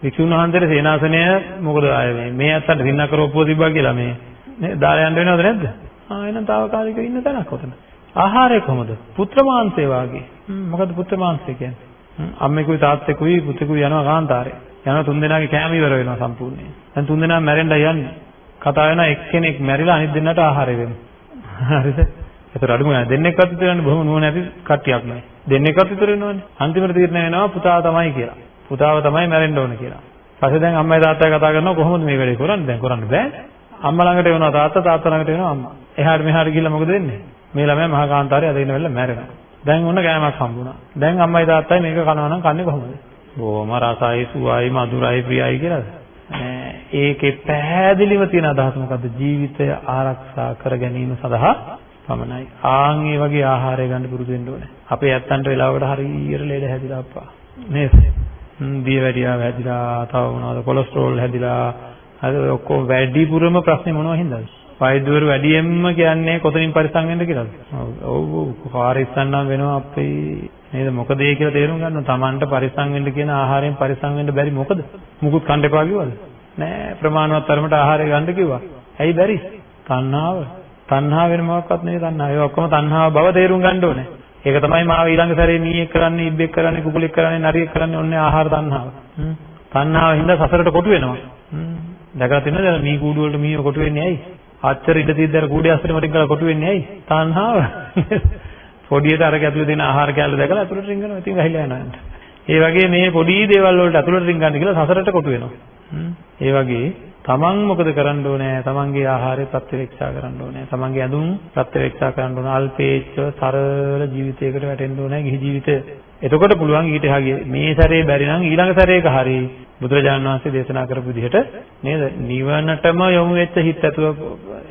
වික්ෂුන් වහන්සේට සේනාසනය මොකද ආයේ? මේ මේ ඇත්තන්ට දින්න කරවපුව තිබ්බා කියලා මේ නේ දාලා යන්න වෙනවද නැද්ද? ආ එහෙනම් తాවකාලිකව ඉන්න තැනක් ඔතන. ආහාරය කොහොමද? පුත්‍ර මාංශය වාගේ. මොකද පුත්‍ර මාංශය කියන්නේ? අම්මෙකුයි තාත්තෙකුයි පුතෙකුයි යනවා කාන්තාරේ. යනවා තුන් දෙනාගේ කෑම ඉවර වෙනවා සම්පූර්ණයෙන්. දැන් තුන් දෙනා මැරෙන්නයි යන්නේ. කතා වෙනවා එක්කෙනෙක් මැරිලා අනිත් දෙන්නට ආහාරය වෙනවා. හරිද? ඒතර අඩුම නෑ දෙන්නෙක්වත් විතර යන්නේ බොහොම නුවණ ඇති කට්ටියක් නෑ. දෙන්නෙක්වත් විතර වෙනවනේ. අන්තිමට තීරණය වෙනවා පුතා තමයි කියලා. පුතාව තමයි මැරෙන්න ඕන කියලා. පස්සේ දැන් අම්මයි තාත්තයි කතා කරනවා කොහොමද මේ වැඩේ කරන්නේ? දැන් කරන්න බෑ. අම්මා ළඟට එනවා තාත්තා තාත්තා ළඟට එනවා අම්මා. එහාට මෙහාට ගිහිල්ලා මොකද වෙන්නේ? මේ ළමයා මහා කාන්තාරේ අද ඉන්න වෙලාව මැරෙනවා. දැන් ඔන්න කෑමක් හම්බුණා. දැන් අම්මයි තාත්තයි මේක කනවා නම් කන්නේ කොහොමද? බොහොම රසයි, සුවයි, මధుරයි, ප්‍රියයි කියලාද? නෑ. ඒකේ පැහැදිලිව තියෙන අදහස මොකද්ද? ජීවිතය ආරක්ෂා කර ගැනීම සඳහා පමණයි. ආන් ඒ වගේ ආහාරය ගන්න පුරුදු වෙන්න ඕනේ. අපේ ඇත්තන්ට වෙලාවකට හරියට ලේද හැදිලා අප්පා. නේද? දියවැඩියාව හැදිලා, තව මොනවද කොලෙස්ටරෝල් හැදිලා, අර ඔක්කොම වැඩිපුරම ප්‍රශ්නේ මොනවද හින්දාද? වෛද්‍යවරු වැඩියෙන්ම කියන්නේ කොතනින් පරිස්සම් වෙන්න කියලාද? ඔව් ඔව් කාර් ඉස්සන්නම් වෙනවා අපේ නේද මොකද ඒ කියලා තේරුම් ගන්න තමන්ට පරිස්සම් වෙන්න කියන ආහාරයෙන් පරිස්සම් වෙන්න බැරි මොකද? මුකුත් කන්න එපා කිව්වද? නෑ ප්‍රමාණවත් තරමට ආහාරය ගන්න කිව්වා. ඇයි බැරි? තණ්හාව. තණ්හාව වෙන මොකක්වත් නෙවෙයි තණ්හාව. ඒ ඔක්කොම තණ්හාව බව තේරුම් ගන්න ඕනේ. ඒක තමයි මාව ඊළඟ සැරේ මීයක් කරන්නේ, ඉබ්බෙක් කරන්නේ, කුකුලෙක් කරන්නේ, නරියෙක් කරන්නේ ඔන්නේ ආහාර තණ්හාව. තණ්හාව හින්දා සසරට කොටු වෙනවා. දැකලා තියෙනවද මී කූඩු වලට මීව කොටු වෙන්නේ ඇයි? ආච්චර ඉඳ තියද්දි අර කූඩේ අස්සට මටින් කරලා කොටු වෙන්නේ ඇයි? තණ්හාව. [LAUGHS] පොඩියට අර ඇතුලේ තියෙන ආහාර කැල්ල දැකලා ඇතුලට රිංගනවා. ඉතින් වැහිලා යනවා. ඒ වගේ මේ පොඩි දේවල් වලට ඇතුලට රිංගන්න කියලා සසරට කොටු වෙනවා. ඒ වගේ තමන් මොකද කරන්න ඕනේ? තමන්ගේ ආහාරය ප්‍රත්‍යවේක්ෂා කරන්න ඕනේ. තමන්ගේ ඇඳුම් ප්‍රත්‍යවේක්ෂා කරන්න ඕනේ. අල්පේච්ඡ සරල ජීවිතයකට වැටෙන්න ඕනේ. ගිහි ජීවිතය. එතකොට පුළුවන් ඊට එහා මේ සැරේ බැරි නම් ඊළඟ සැරේක හරි බුදුරජාණන් වහන්සේ දේශනා කරපු විදිහට නේද? නිවනටම යොමු වෙච්ච හිත ඇතුව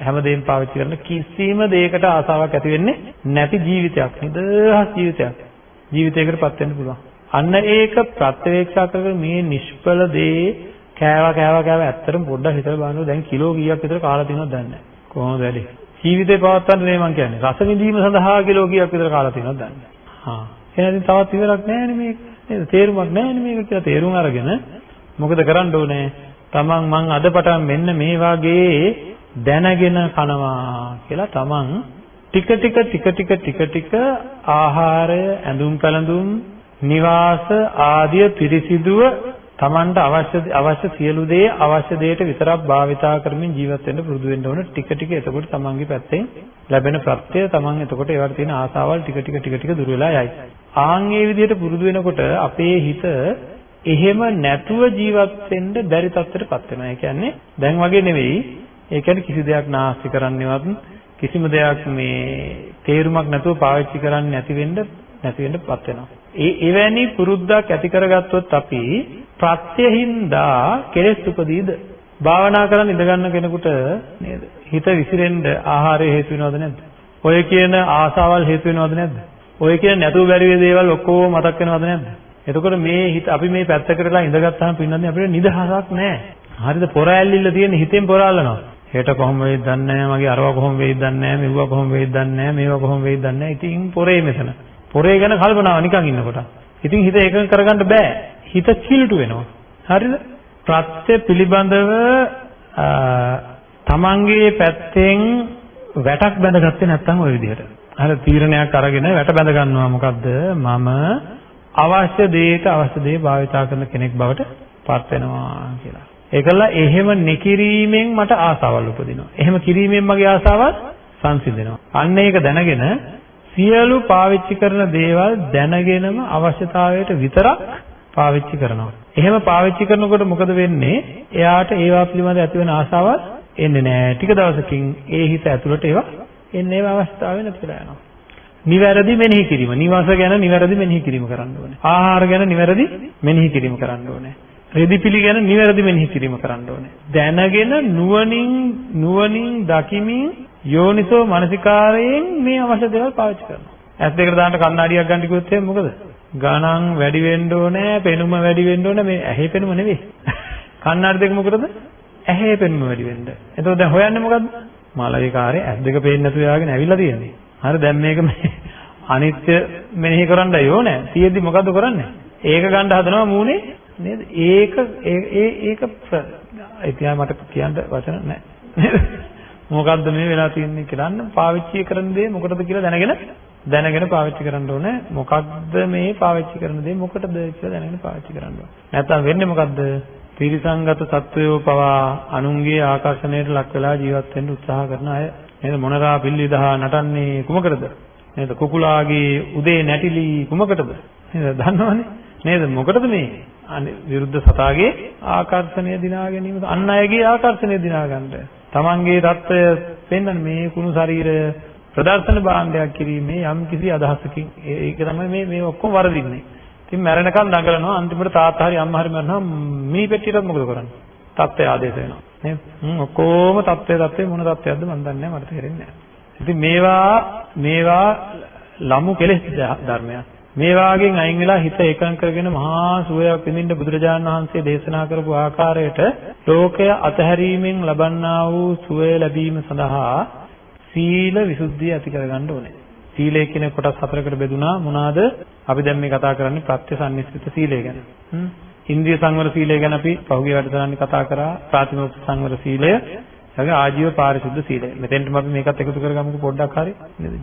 හැමදේම පාවිච්චි කරන කිසිම දෙයකට ආසාවක් ඇති වෙන්නේ නැති ජීවිතයක්. නිදහස් ජීවිතයක්. ජීවිතයකටපත් වෙන්න පුළුවන්. අන්න ඒක ප්‍රත්‍යවේක්ෂා කරගෙන මේ නිෂ්ඵල දේ කෑවා කෑවා කෑවා ඇත්තටම පොඩ්ඩක් හිතලා බලන්න දැන් කිලෝ කීයක් විතර කාලා තියෙනවද දන්නේ නැහැ. කොහොමද වැඩි? ජීවිතේ පවත්වන්න නේ මං කියන්නේ. රස විඳීම සඳහා කිලෝ කීයක් විතර කාලා තියෙනවද දන්නේ නැහැ. හා. එහෙනම් තවත් ඉවරක් නැහැනේ මේක. නේද? තේරුමක් නැහැනේ මේක කියලා තේරුම් අරගෙන මොකද කරන්න ඕනේ? තමන් මං අද පටන් මෙන්න මේ වාගේ දැනගෙන කනවා කියලා තමන් ටික ටික ටික ටික ටික ටික ආහාරය ඇඳුම් පැළඳුම් නිවාස ආදිය පිරිසිදුව Tamanට අවශ්‍ය අවශ්‍ය සියලු දේ අවශ්‍ය දෙයට විතරක් භාවිතා කරමින් ජීවත් වෙන්න පුරුදු වෙන්න ඕන ටික ටික එතකොට තමන්ගේ පැත්තෙන් ලැබෙන ප්‍රත්‍ය තමන් එතකොට ඒවට තියෙන ආසාවල් ටික ටික ටික ටික දුර වෙලා යයි. ආන් මේ විදිහට පුරුදු වෙනකොට අපේ හිත එහෙම නැතුව ජීවත් වෙන්න බැරි තත්ත්වයකටපත් වෙනවා. ඒ කියන්නේ දැන් වගේ නෙවෙයි. ඒ කියන්නේ කිසි දෙයක් නාස්ති කරන්නේවත් කිසිම දෙයක් මේ තේරුමක් නැතුව පාවිච්චි කරන්නේ නැති වෙන්න නැති වෙන්නපත් වෙනවා. ඒ එවැනි පුරුද්දක් ඇති කරගත්තොත් අපි ප්‍රත්‍යහින්දා කෙලෙස් උපදීද? භාවනා කරන් ඉඳ ගන්න කෙනෙකුට නේද? හිත විසිරෙන්න ආහාරය හේතු වෙනවද නැද්ද? ඔය කියන ආසාවල් හේතු වෙනවද නැද්ද? ඔය කියන නැතුව බැරි වේ දේවල් ඔක්කොම මතක් වෙනවද නැද්ද? එතකොට මේ හිත අපි මේ පැත්තකටලා ඉඳගත්තාම පින්නන්නේ අපිට නිදහසක් නැහැ. හරිද? පොර ඇල්ලිල්ල තියෙන හිතෙන් පොර අල්ලනවා. හෙට කොහොම වෙයිද දන්නේ නැහැ. මගේ අරවා කොහොම වෙයිද දන්නේ නැහැ. මෙව්වා කොහොම වෙයිද දන්නේ නැහැ. මේවා කොහොම වෙයිද දන්නේ නැහැ. ඉතින් පොරේ මෙතන. පොරේ ගැන කල්පනාව නිකන් ඉන්නකොට. ඉතින් හිත එකඟ කරගන්න බෑ. හිත කිලුට වෙනවා. හරිද? ප්‍රත්‍ය පිළිබඳව තමන්ගේ පැත්තෙන් වැටක් බැඳගත්තේ නැත්නම් ওই විදිහට. අර තීරණයක් අරගෙන වැට බැඳ ගන්නවා මොකද්ද? මම අවශ්‍ය දෙයට අවශ්‍ය දේ භාවිතා කරන කෙනෙක් බවට පත් වෙනවා කියලා. ඒකල එහෙම නිකිරීමෙන් මට ආසාවල් උපදිනවා. එහෙම කිරීමෙන් මගේ ආසාවල් සංසිඳෙනවා. අන්න ඒක දැනගෙන සියලු පාවිච්චි කරන දේවල් දැනගෙනම අවශ්‍යතාවයට විතරක් පාවිච්චි කරනවා. එහෙම පාවිච්චි කරනකොට මොකද වෙන්නේ? එයාට ඒවා පිළිබඳ ඇතිවන ආසාවල් එන්නේ නැහැ. ටික දවසකින් ඒ හිත ඇතුළට ඒවා එන්නේ ඒවා අවස්ථාවේ නැතිලා යනවා. නිවැරදි මෙනෙහි කිරීම. නිවාස ගැන නිවැරදි මෙනෙහි කිරීම කරන්න ඕනේ. ආහාර ගැන නිවැරදි මෙනෙහි කිරීම කරන්න ඕනේ. රෙදිපිලි ගැන නිවැරදි මෙනෙහි කිරීම කරන්න ඕනේ. දැනගෙන නුවණින් නුවණින් දකිමින් යෝනිසෝ මනසිකාරයෙන් මේ අවශ්‍ය දේවල් පාවිච්චි කරනවා. ඇස් දෙකට දාන්න කණ්ණාඩියක් ගන්න කිව්වොත් එහෙනම් මොකද? ගණන් වැඩි වෙන්න ඕනේ, පෙනුම වැඩි වෙන්න ඕනේ. මේ ඇහි පෙනුම නෙවෙයි. කණ්ණාඩි දෙක මොකටද? ඇහි පෙනුම වැඩි වෙන්න. එතකොට දැන් හොයන්නේ මොකද්ද? මාළගේ කාර්යය ඇස් දෙක පේන්නේ නැතුව යාගෙන ඇවිල්ලා තියෙන්නේ. හරි දැන් මේක අනිත්‍ය මෙනෙහි කරන්නයි ඕනේ. තියෙද්දි මොකද්ද කරන්නේ? ඒක ගන්න හදනවා මූණේ නේද? ඒක ඒ ඒක ඉතින් මට කියන්න වචන නැහැ. මොකද්ද මේ වෙලා තියෙන්නේ කියලා අන්න පාවිච්චි කරන දේ මොකටද කියලා දැනගෙන දැනගෙන පාවිච්චි කරන්න ඕනේ. මොකක්ද මේ පාවිච්චි කරන දේ මොකටද කියලා දැනගෙන පාවිච්චි කරන්න ඕනේ. නැත්තම් වෙන්නේ මොකද්ද? තිරිසංගත සත්වයෝ පවා අනුන්ගේ ආකර්ෂණයට ලක් වෙලා ජීවත් වෙන්න උත්සාහ කරන අය. නේද? මොනරා පිල්ලි දහ නටන්නේ කුමකටද? නේද? කුකුලාගේ උදේ නැටිලි කුමකටද? නේද? දන්නවනේ. නේද? මොකටද මේ? විරුද්ධ සතාගේ ආකර්ෂණය දිනා ගැනීම අන් අයගේ ආකර්ෂණය දිනා ගන්නට. තමන්ගේ தত্ত্বය පෙන්වන මේ කුණු ශරීරය ප්‍රදර්ශන භාණ්ඩයක් කිරීමේ යම් කිසි අදහසකින් ඒක තමයි මේ මේ ඔක්කොම වරදින්නේ. ඉතින් මැරෙනකන් දඟලනවා අන්තිමට තාත්තා හරි අම්මා හරි මැරෙනවා මේ පෙට්ටියටත් මොකද කරන්නේ? தත්ත්වය ආදේශ වෙනවා. නේද? ඔක්කොම தත්ත්වය தත්ත්වය මොන தත්ත්වයක්ද මන් දන්නේ නැහැ මට තේරෙන්නේ නැහැ. ඉතින් මේවා මේවා ලමු කෙලෙස් ධර්මයක්. මේ වාගෙන් අයින් වෙලා හිත එකඟ කරගෙන මහා සුවයක් විඳින්න බුදුරජාණන් වහන්සේ දේශනා කරපු ආකාරයට ලෝකය අතහැරීමෙන් ලබන්නා වූ සුවය ලැබීම සඳහා සීල විසුද්ධිය ඇති කරගන්න ඕනේ. සීලය කියන කොටස් හතරකට බෙදුනා මොනවාද? අපි දැන් මේ කතා කරන්නේ ප්‍රත්‍යසන්නිස්කෘත සීලය ගැන. හ්ම්. ඉන්ද්‍රිය සංවර සීලය ගැන අපි පහුගිය වැඩසටහනේ කතා කරා. ප්‍රාතිමෝක්ෂ සංවර සීලය, ඊළඟ ආජීව පාරිශුද්ධ සීලය. මෙතෙන්ටම අපි මේකත් එකතු කරගමුකෝ පොඩ්ඩක් හරි.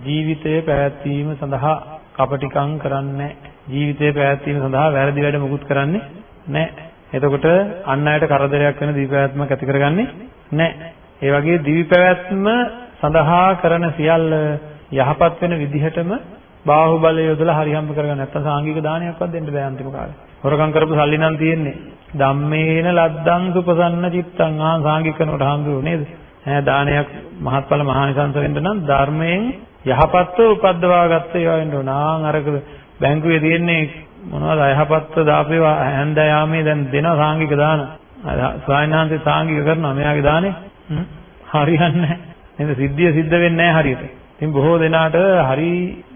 ජීවිතය පැවැත්වීම සඳහා කපටිකම් කරන්නේ ජීවිතය පැවැත්වීම සඳහා වැරදි වැඩ මුකුත් කරන්නේ නැහැ. එතකොට අන් අයට කරදරයක් වෙන දිවි පැවැත්මක් ඇති කරගන්නේ නැහැ. ඒ වගේ දිවි පැවැත්ම සඳහා කරන සියල්ල යහපත් වෙන විදිහටම බාහුවලය යොදලා හරි හම්බ කරගන්න නැත්නම් සාංගික දානයක්වත් දෙන්න බෑ අන්තිම කාලේ. හොරකම් කරපු සල්ලි නම් තියෙන්නේ. ධම්මේන ලද්දං සුපසන්න චිත්තං ආ සාංගික කරනකොට හම්බුනේ නේද? ඈ දානයක් මහත්ඵල මහානිසංස වෙන්න නම් ධර්මයෙන් යහපත්ව උපද්දවා ගත්ත ඒවා වෙන්න ඕන. ආන් අරක බැංකුවේ තියෙන්නේ මොනවද අයහපත්ව දාපේවා හැන්ද යාමේ දැන් දෙන සාංගික දාන. ස්වාමීනාන්තේ සාංගික කරනවා මෙයාගේ දානේ. හරියන්නේ නැහැ. නේද? සිද්ධිය සිද්ධ වෙන්නේ නැහැ හරියට. ඉතින් බොහෝ දෙනාට හරි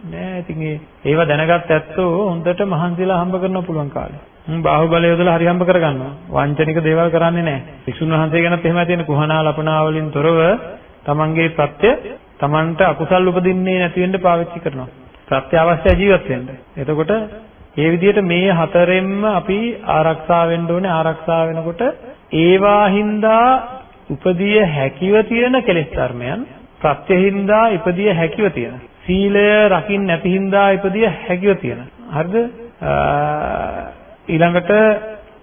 නෑ. ඉතින් ඒ ඒව දැනගත් ඇත්තෝ හොඳට මහන්සිලා හම්බ කරන්න පුළුවන් කාලේ. හ්ම් බාහුවලය යොදලා හරි හම්බ කරගන්නවා. වංචනික දේවල් කරන්නේ නෑ. විසුණු වහන්සේ ගැනත් එහෙමයි තියෙන කුහනා ලපනා වලින් තොරව තමන්ගේ ප්‍රත්‍ය තමන්ට අකුසල් උපදින්නේ නැති වෙන්න පාවිච්චි කරනවා. ප්‍රත්‍ය අවශ්‍ය ජීවත් වෙන්න. එතකොට ඒ විදිහට මේ හතරෙන්ම අපි ආරක්ෂා වෙන්න ඕනේ. ආරක්ෂා වෙනකොට ඒවා හින්දා උපදිය හැකිව තියෙන කෙලෙස් ධර්මයන් ප්‍රත්‍යහින්දා ඉපදිය හැකිව තියෙන. සීලය රකින්න නැති හින්දා ඉපදිය හැකිව තියෙන. හරිද? ඊළඟට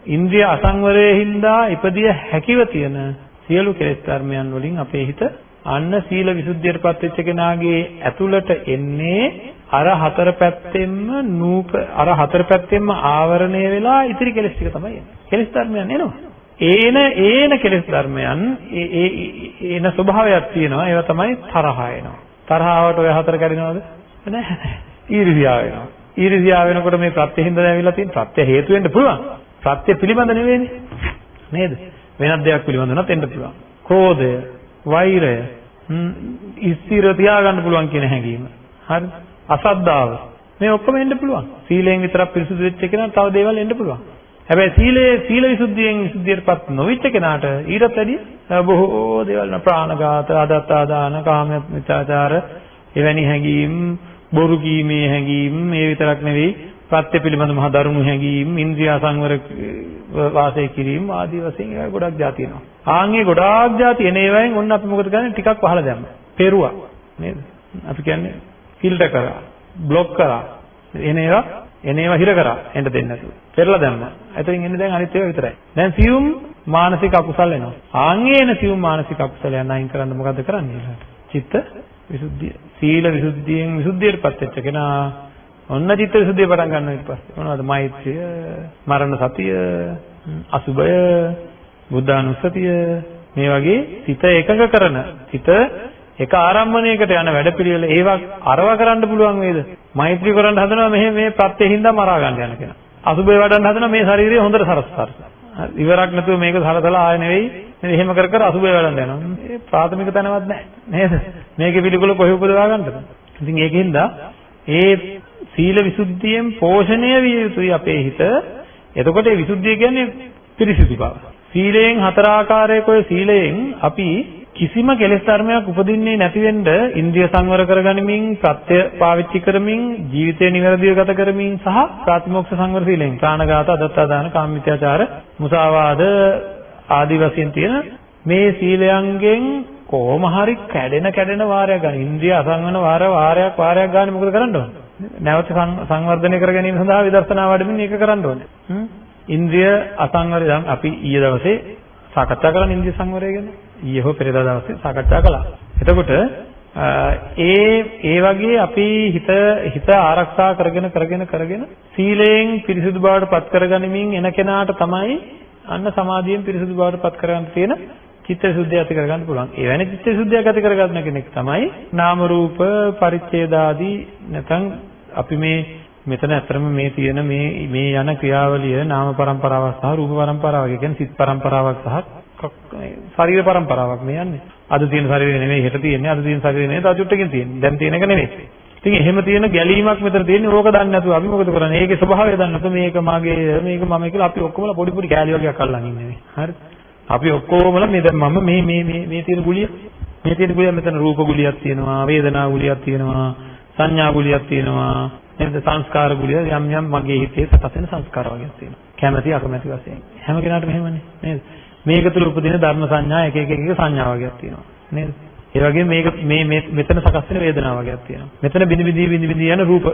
ඉන්ද්‍රිය අසංවරයේ හින්දා ඉපදිය හැකිව තියෙන සියලු කෙලෙස් ධර්මයන් වලින් අපේ හිත අන්න සීල විසුද්ධියටපත් වෙච්ච කෙනාගේ ඇතුළට එන්නේ අර හතර පැත්තෙන්ම නූප අර හතර පැත්තෙන්ම ආවරණය වෙලා ඉතිරි කෙලෙස් ටික තමයි එන්නේ. කෙලෙස් ධර්මයන් එනවා. ඒන ඒන කෙලෙස් ධර්මයන් ඒ ඒ එන ස්වභාවයක් තියෙනවා. ඒවා තමයි තරහ එනවා. තරහවට ඔය හතර කැඩෙනවද? නැහැ. ඊර්ෂ්‍යාව වෙනවා. ඊර්ෂ්‍යාව වෙනකොට මේ ප්‍රත්‍යෙහිඳ දැවිලා තියෙන ප්‍රත්‍ය හේතු වෙන්න පුළුවන්. ප්‍රත්‍ය පිළිබඳ නෙවෙයිනේ. නේද? වෙනත් දෙයක් පිළිබඳ නැත් එන්න පුළුවන්. ක්‍රෝධය, වෛරය, ස්ථිර තියාගන්න පුළුවන් කියන හැඟීම. හරි? අසද්ධාව. මේ ඔක්කොම එන්න පුළුවන්. සීලයෙන් විතරක් පිරිසුදු වෙච්ච කෙනාට තව දේවල් එන්න පුළුවන්. හැබැයි සීලයේ සීල විසුද්ධියෙන් විසුද්ධියටපත් නොවිච්ච කෙනාට ඊටත් වැඩි බොහෝ දේවල් ප්‍රාණඝාත, අදත්තාදාන, කාමමිත්‍යාචාර එවැනි හැඟීම්, බොරු කීමේ හැඟීම් මේ විතරක් නෙවෙයි ප්‍රත්‍ය පිළිබඳ මහ දරුණු හැඟීම්, ඉන්ද්‍රිය සංවර වාසය කිරීම ආදී වශයෙන් ඒවා ගොඩක් જાති වෙනවා. ආන්ගේ ගොඩාක් જાති එන ඒවායින් ඔන්න අපි මොකද කරන්නේ ටිකක් වහලා දැම්මා. පෙරුවා නේද? අපි කියන්නේ ෆිල්ටර් කරා, બ્લોක් කරා. එන ඒවා එන ඒවා හිර කරා එන්න දෙන්නේ නැතුව. පෙරලා දැම්මා. එතනින් එන්නේ දැන් අනිත් ඒවා විතරයි. දැන් සියුම් මානසික අකුසල් එනවා. ආන්ගේ එන සියුම් මානසික අකුසලයන් අයින් කරන්න මොකද කරන්නේ ඊළඟට? චිත්ත විසුද්ධිය. සීල විසුද්ධියෙන් විසුද්ධියටපත් වෙච්ච කෙනා ඔන්න චිත්ත විසුද්ධිය පටන් ගන්නවා ඊට පස්සේ. මොනවද? මෛත්‍රිය, මරණ සතිය, අසුබය බුද්ධානුස්සතිය මේ වගේ සිත එකඟ කරන සිත එක ආරම්භණයකට යන වැඩපිළිවෙල ඒවා අරව කරන්න පුළුවන් වේද? මෛත්‍රී කරන්න හදනවා මෙහෙ මේ ප්‍රත්‍යෙහිඳ මරා ගන්න යන කෙනා. අසුබේ වඩන්න හදනවා මේ ශරීරය හොඳට සරසතර. ඉවරක් නැතුව මේක සරසලා ආය නෙවෙයි මේ එහෙම කර කර අසුබේ වඩන්න යනවා. මේ ප්‍රාථමික තැනවත් නැහැ නේද? මේකේ පිළිකුල කොහෙ උපදවා ගන්නද? ඉතින් ඒකෙන්ද ඒ සීල විසුද්ධියෙන් පෝෂණය විය යුතුයි අපේ හිත. එතකොට ඒ විසුද්ධිය කියන්නේ පිරිසිදු බව. සීලයෙන් හතර ආකාරයක ඔය සීලයෙන් අපි කිසිම කෙලෙස් ධර්මයක් උපදින්නේ නැති වෙන්න ඉන්ද්‍රිය සංවර කරගනිමින් සත්‍ය පාවිච්චි කරමින් ජීවිතය නිවැරදිව ගත කරමින් සහ ප්‍රාතිමෝක්ෂ සංවර සීලෙන් ප්‍රාණඝාත අදත්තාදාන කාමමිත්‍යාචාර මුසාවාද ආදී වශයෙන් තියෙන මේ සීලයන්ගෙන් කොහොම හරි කැඩෙන කැඩෙන වාරයක් ගන්න. ඉන්ද්‍රිය අසංවන වාර වාරයක් වාරයක් ගන්න මොකද කරන්න ඕන? නැවත සංවර්ධනය කර ගැනීම සඳහා විදර්ශනා වඩමින් ඒක කරන්න ඕනේ. ඉන්ද්‍රිය අසංවරය දැන් අපි ඊයේ දවසේ සාකච්ඡා කරන ඉන්ද්‍රිය සංවරය ගැන ඊයේ හෝ පෙරේදා දවසේ සාකච්ඡා කළා. එතකොට ඒ ඒ වගේ අපි හිත හිත ආරක්ෂා කරගෙන කරගෙන කරගෙන සීලයෙන් පිරිසිදු බවට පත් කරගනිමින් එන කෙනාට තමයි අන්න සමාධියෙන් පිරිසිදු බවට පත් කරගන්න තියෙන චිත්ත සුද්ධිය ඇති කරගන්න පුළුවන්. එවැනි චිත්ත සුද්ධියක් ඇති කරගන්න කෙනෙක් තමයි නාම රූප පරිච්ඡේදාදී නැත්නම් අපි මේ මෙතන ඇත්තටම මේ තියෙන මේ මේ යන ක්‍රියාවලිය නාම પરම්පරාවක් සහ රූප પરම්පරාවක් කියන්නේ සිත් પરම්පරාවක් සහ ශරීර પરම්පරාවක් මේ යන්නේ. අද තියෙන ශරීරය නෙමෙයි හෙට තියෙන්නේ. අද තියෙන ශරීරය නෙමෙයි තාජුට්ටකින් තියෙන්නේ. දැන් තියෙන එක නෙමෙයි. ඉතින් එහෙම තියෙන ගැලීමක් මෙතන තියෙන්නේ. ඕක දන්නේ නැතුව අපි මොකද කරන්නේ? ඒකේ ස්වභාවය දන්නේ නැතුව මේක මගේ මේක මම කියලා අපි ඔක්කොම පොඩි පොඩි කැලිය වගේක් අල්ලන් ඉන්නේ. හරි. අපි ඔක්කොමලා මේ දැන් මම මේ මේ මේ මේ තියෙන ගුලිය මේ තියෙන ගුලිය මෙතන රූප ගුලියක් තියෙනවා, වේදනා ගුලියක් තියෙනවා, සංඥා ගුලියක් තියෙනවා නේද සංස්කාර ගුලිය යම් යම් මගේ හිතේ සකස් වෙන සංස්කාර වගේක් තියෙනවා. කැමැති අකමැති වශයෙන්. හැම කෙනාටම එහෙමනේ. නේද? මේක තුළ උපදින ධර්ම සංඥා එක එක එක එක සංඥා වගේක් තියෙනවා. නේද? ඒ වගේම මේක මේ මේ මෙතන සකස් වෙන වේදනාව වගේක් තියෙනවා. මෙතන බිනි බිනි බිනි බිනි යන රූප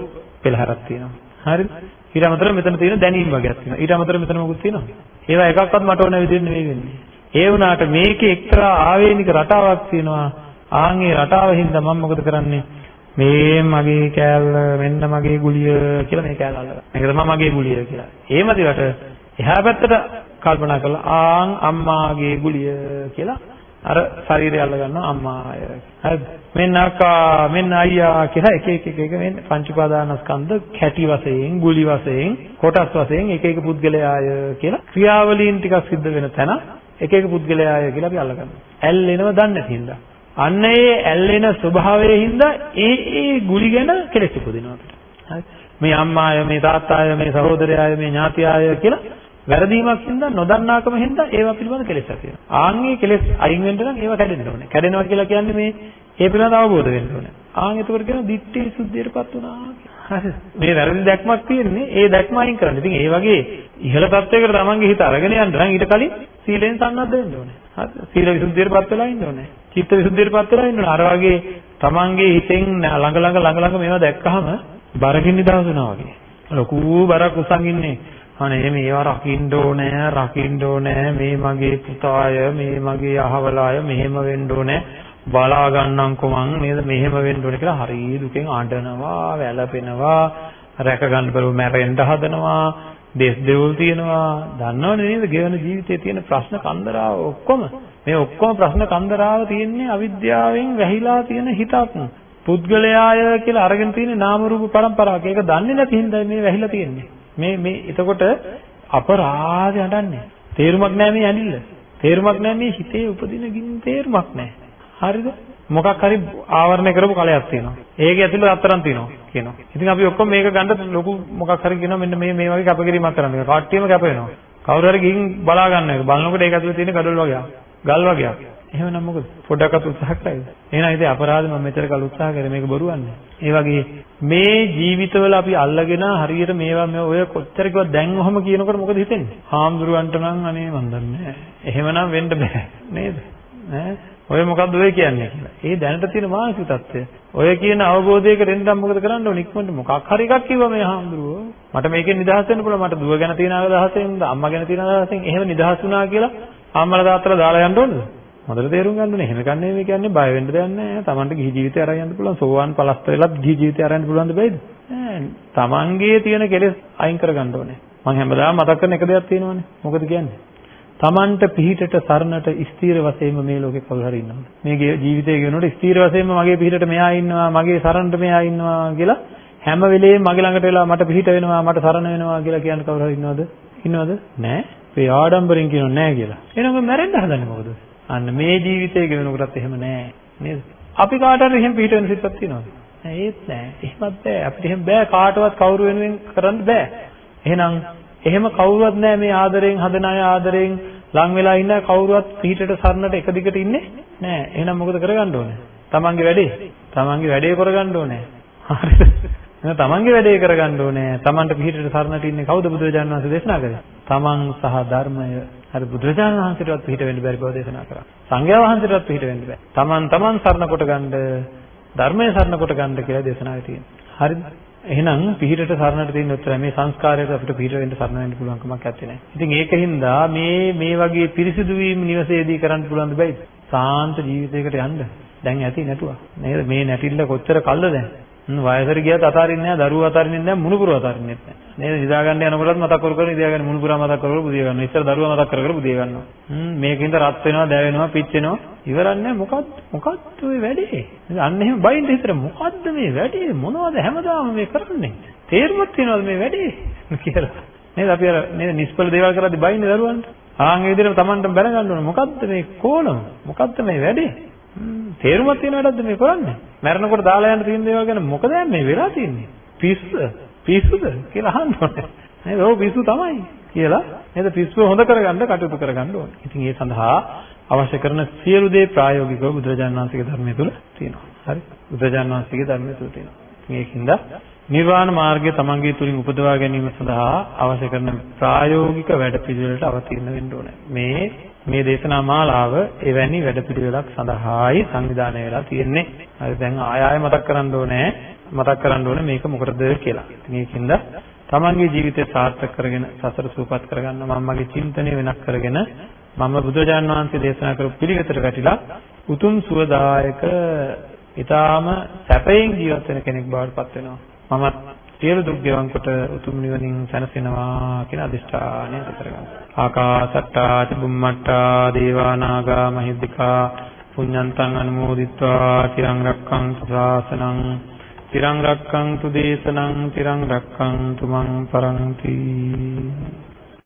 පෙළහරක් තියෙනවා. හරිද ඊට අමතරව මෙතන තියෙන දැනීම් වගේක් තියෙනවා. ඊට අමතරව මෙතන මොකුත් තියෙනවා ඒවා එකක්වත් මට ඕන විදිහට නෙවෙයි වෙන්නේ. ඒ වුණාට මේකේ එක්තරා ආවේනික රටාවක් තියෙනවා. ආන්ගේ රටාව හින්දා මම මොකද කරන්නේ? මේ මගේ කෑල්ල මෙන්න මගේ ගුලිය කියලා මේ කෑල්ල අල්ලගන්න. මේක තමයි මගේ ගුලිය කියලා. ඒ මතිවට එහා පැත්තට කල්පනා කරලා ආන් අම්මාගේ ගුලිය කියලා අර ශරීරය අල්ල ගන්නවා අම්මාය. හරිද? මෙන්න අක්කා මෙන්න අයියා කියලා එක එක එක එක මේ පංච උපාදානස්කන්ධ කැටි වශයෙන්, ගුලි වශයෙන්, කොටස් වශයෙන් එක එක පුද්ගලයාය කියලා ක්‍රියාවලීන් ටිකක් සිද්ධ වෙන තැන එක එක පුද්ගලයාය කියලා අපි අල්ල ගන්නවා. ඇල්ලෙනව දන්නේ නැති හින්දා. අන්න ඒ ඇල්ලෙන ස්වභාවයේ හින්දා ඒ ඒ ගුලි ගැන කෙලෙස් උපදිනවා අපිට. හරි. මේ අම්මාය, මේ තාත්තාය, මේ සහෝදරයාය, මේ ඥාතියාය කියලා වැරදීමක් හින්දා නොදන්නාකම හින්දා ඒවා පිළිබඳ කෙලෙස් ඇති වෙනවා. ආන්ගේ කෙලෙස් අයින් වෙන්න නම් ඒවා කැඩෙන්න ඕනේ. කැඩෙනවා කියලා කියන්නේ මේ ඒ පිළිබඳ අවබෝධ වෙන්න ඕනේ. ආන් එතකොට කියනවා දිට්ඨි සුද්ධියටපත් වුණා කියලා. හරි. මේ වැරදි දැක්මක් තියෙන්නේ ඒ දැක්ම අයින් කරන්න. ඉතින් ඒ වගේ ඉහළ තත්වයකට තමන්ගේ හිත අරගෙන යන්න නම් ඊට කලින් සීලෙන් සම්නද්ධ වෙන්න ඕනේ. හරි. සීල විසුද්ධියටපත් වෙලා ඉන්න ඕනේ. චිත්ත විසුද්ධියටපත් වෙලා ඉන්න ඕනේ. අර වගේ තමන්ගේ හිතෙන් ළඟ ළඟ ළඟ ළඟ මේවා දැක්කහම බරකින් නිදහස් වෙනවා වගේ. ලොකු බරක් උසන් ඉන්නේ. අනේ මේවා රකින්න ඕනේ රකින්න ඕනේ මේ මගේ පුතාය මේ මගේ අහවලාය මෙහෙම වෙන්න ඕනේ බලා ගන්නම්කො මං නේද? මෙහෙම වෙන්න ඕනේ කියලා හරි දුකෙන් අඬනවා වැළපෙනවා රැක ගන්න බැරුව මැරෙන්න හදනවා දෙස් දෙවුල් තියෙනවා. දන්නවනේ නේද? ගෙවන ජීවිතයේ තියෙන ප්‍රශ්න කන්දරාව ඔක්කොම. මේ ඔක්කොම ප්‍රශ්න කන්දරාව තියෙන්නේ අවිද්‍යාවෙන් වැහිලා තියෙන හිතක්. පුද්ගලයාය කියලා අරගෙන තියෙන නාම රූප પરම්පරාවක් ඒක දන්නේ නැති හින්දා මේ වැහිලා තියෙන්නේ. මේ මේ එතකොට අපරාධය හදන්නේ. තේරුමක් නැහැ මේ ඇනිල්ල. තේරුමක් නැහැ මේ හිතේ උපදින ගින්න තේරුමක් නැහැ. හරිද? මොකක් හරි ආවරණය කරපු කලයක් තියෙනවා. ඒකේ ඇතුළේ අත්තරන් තියෙනවා කියනවා. ඉතින් අපි ඔක්කොම මේක ගන්න ලොකු මොකක් හරි කියනවා මෙන්න මේ මේ වගේ කැපකිරීමක් කරන්න. කාට්ටියම කැප වෙනවා. කවුරු හරි ගිහින් බලා ගන්න එක. බලනකොට ඒක ඇතුළේ තියෙන gadol වගේ. ගල් වගේ. එහෙමනම් මොකද? පොඩ්ඩක්වත් උත්සාහ කරයිද? එහෙනම් ඉතින් අපරාධ මම මෙතර කල් උත්සාහ කරේ මේක බොරුවන්නේ. ඒ වගේ මේ ජීවිතවල අපි අල්ලගෙන හරියට මේවා මේ ඔය කොච්චර කිව්වත් දැන් ඔහම කියනකොට මොකද හිතෙන්නේ? හාමුදුරුවන්ට නම් අනේ මන් දන්නේ එහෙමනම් වෙන්න බෑ නේද? ඈ ඔය මොකද්ද ඔය කියන්නේ කියලා. ඒ දැනට තියෙන මානසික තත්ත්වය. ඔය කියන අවබෝධයකට එන්න මොකද කරන්න ඕනේ? ඉක්මනට මොකක් හරි එකක් කිව්වා මේ හාමුදුරුවෝ. මට මේකෙන් නිදහස් වෙන්න පුළුවන්. මට දුව ගැන තියෙන අදහසෙන්, අම්මා ගැන තියෙන අදහසෙන් එහෙම නිදහස් වුණා කියලා අම්මලා තාත්තලා දාලා යන්න ඕනද? හොඳට තේරුම් ගන්න ඕනේ. එහෙම කන්නේ මේ කියන්නේ බය වෙන්න දෙයක් නැහැ. Tamanට ගිහි ජීවිතය අරන් යන්න පුළුවන්. සෝවාන් පලස්ත වෙලත් ගිහි ජීවිතය අරන් යන්න පුළුවන්ද බැයිද? නෑ. Tamanගේ තියෙන කෙලෙස් අයින් කරගන්න ඕනේ. මම හැමදාම මතක් කරන එක දෙයක් තියෙනවානේ. මොකද කියන්නේ? Tamanට පිහිටට සරණට ස්ථීර වශයෙන්ම මේ ලෝකේ කවුරු හරි ඉන්නවද? මේ ජීවිතය ගෙනනොට ස්ථීර වශයෙන්ම මගේ පිහිටට මෙයා ඉන්නවා, මගේ සරණට මෙයා ඉන්නවා කියලා හැම වෙලේම මගේ ළඟට වෙලා මට පිහිට වෙනවා, මට සරණ වෙනවා කියලා කියන කවුරු හරි ඉන්නවද? ඉන්නවද? නෑ. ඒ ආඩම්බරෙන් කියනෝ නෑ කියලා. එහෙනම් මැරෙන්න හදන්නේ මොකද? අන්න මේ ජීවිතය ගෙවනකොටත් එහෙම නෑ නේද? අපි කාට හරි එහෙම පිට වෙන සිතක් තියෙනවද? නෑ ඒත් නෑ. එහෙමත් බෑ. අපිට එහෙම බෑ කාටවත් කවුරු වෙනුවෙන් කරන්න බෑ. එහෙනම් එහෙම කවුරුවත් නෑ මේ ආදරෙන් හදන අය ආදරෙන් ලං වෙලා ඉන්න කවුරුවත් පිටට සරණට එක දිගට ඉන්නේ නෑ. එහෙනම් මොකද කරගන්න ඕනේ? තමන්ගේ වැඩේ. තමන්ගේ වැඩේ කරගන්න ඕනේ. හරිද? එහෙනම් තමන්ගේ වැඩේ කරගන්න ඕනේ. තමන්ට පිටට සරණට ඉන්නේ කවුද බුදුරජාණන් වහන්සේ දේශනා කරේ? තමන් සහ ධර්මය හරි බුදුරජාණන් වහන්සේටවත් පිට වෙන්න බැරි බව දේශනා කරා. සංඝයා වහන්සේටවත් පිට වෙන්න බෑ. Taman taman සරණ කොට ගන්න ධර්මයේ සරණ කොට ගන්න කියලා දේශනාවේ තියෙනවා. හරිද? එහෙනම් පිහිටට සරණට තියෙන උත්තර මේ සංස්කාරයට අපිට පිහිට වෙන්න සරණ වෙන්න පුළුවන් කමක් නැත්තේ නෑ. ඉතින් ඒකින්ද මේ මේ වගේ පිරිසිදු වීම නිවසේදී කරන්න පුළුවන් දෙයිද? සාන්ත ජීවිතයකට යන්න. දැන් ඇති නැතුව. නේද? මේ නැටිල්ල කොච්චර කල්ද දැන්? වයසට ගියත් අතාරින්නේ නැහැ, දරුවෝ අතාරින්නේ නැහැ, මුණුපුරව අතාරින්නේ නැහැ. නේද? නිදා ගන්න යනකොටත් මතක් කර කර නිදා ගන්න මුණුපුරව මතක් කර කර බුදිය ගන්නවා. ඉස්සර දරුවා මතක් කර කර බුදිය ගන්නවා. හ්ම් මේකින්ද රත් වෙනවා, දැවෙනවා, පිච්චෙනවා. ඉවරක් නැහැ. මොකක්ද මොකක්ද ඔය වැඩේ? අන්න එහෙම බයින්ද හිතර මොකද්ද මේ වැඩේ? මොනවද හැමදාම මේ කරන්නේ? තේරුමක් තියනවද මේ වැඩේ? [LAUGHS] කියලා. නේද අපි අර නේද නිෂ්පල දේවල් කරද්දි බයින්නේ දරුවන්ට. ආන් ඒ විදිහට Tamanට බැලගන්න ඕන මොකද්ද මේ කෝලම? මොකද්ද මේ වැඩේ? තේරුමක් තියෙන වැඩක්ද මේ කරන්නේ? මැරෙනකොට දාලා යන්න තියෙන දේවල් ගැන මොකද මේ වෙලා තියෙන්නේ? පිස්ස පිස්සුද කියලා අහන්න ඕනේ. නේද? ඔව් පිස්සු තමයි කියලා නේද? පිස්සුව හොඳ කරගන්න කටයුතු කරගන්න ඕනේ. ඉතින් ඒ සඳහා අවශ්‍ය කරන සියලු දේ ප්‍රායෝගිකව බුදුරජාණන් වහන්සේගේ ධර්මය තුල තියෙනවා. හරි? බුදුරජාණන් වහන්සේගේ ධර්මය තුල තියෙනවා. මේකින්ද නිර්වාණ මාර්ගය තමන්ගේ තුලින් උපදවා ගැනීම සඳහා අවශ්‍ය කරන ප්‍රායෝගික වැඩපිළිවෙලට අවතීර්ණ වෙන්න ඕනේ. මේ මේ දේශනා මාලාව එවැනි වැඩපිළිවෙලක් සඳහායි සංවිධානය වෙලා තියෙන්නේ. හරි දැන් ආය ආය මතක් කරන්න ඕනේ මතක් කරන්න ඕනේ මේක මොකටද කියලා. මේකින්ද තමන්ගේ ජීවිතය සාර්ථක කරගෙන සසර සූපත් කරගන්න මමගේ චින්තනය වෙනස් කරගෙන මම බුදුරජාන් වහන්සේ දේශනා කරපු පිළිවෙතට වැටිලා උතුම් සුවදායක ඊටාම සැපයෙන් ජීවත් වෙන කෙනෙක් බවට පත් වෙනවා. මම සියලු දුක් ගෙවන් කොට උතුම් නිවනින් සැනසෙනවා කියන අදිෂ්ඨානය ඇති කරගන්න. ආකාසට්ටා චුම්මට්ටා දේවා නාග මහිද්దికා පුඤ්ඤන්තං අනුමෝදිත්වා තිරං රක්ඛන්තු ශාසනං තිරං රක්ඛන්තු දේශනං තිරං රක්ඛන්තු මං පරන්ති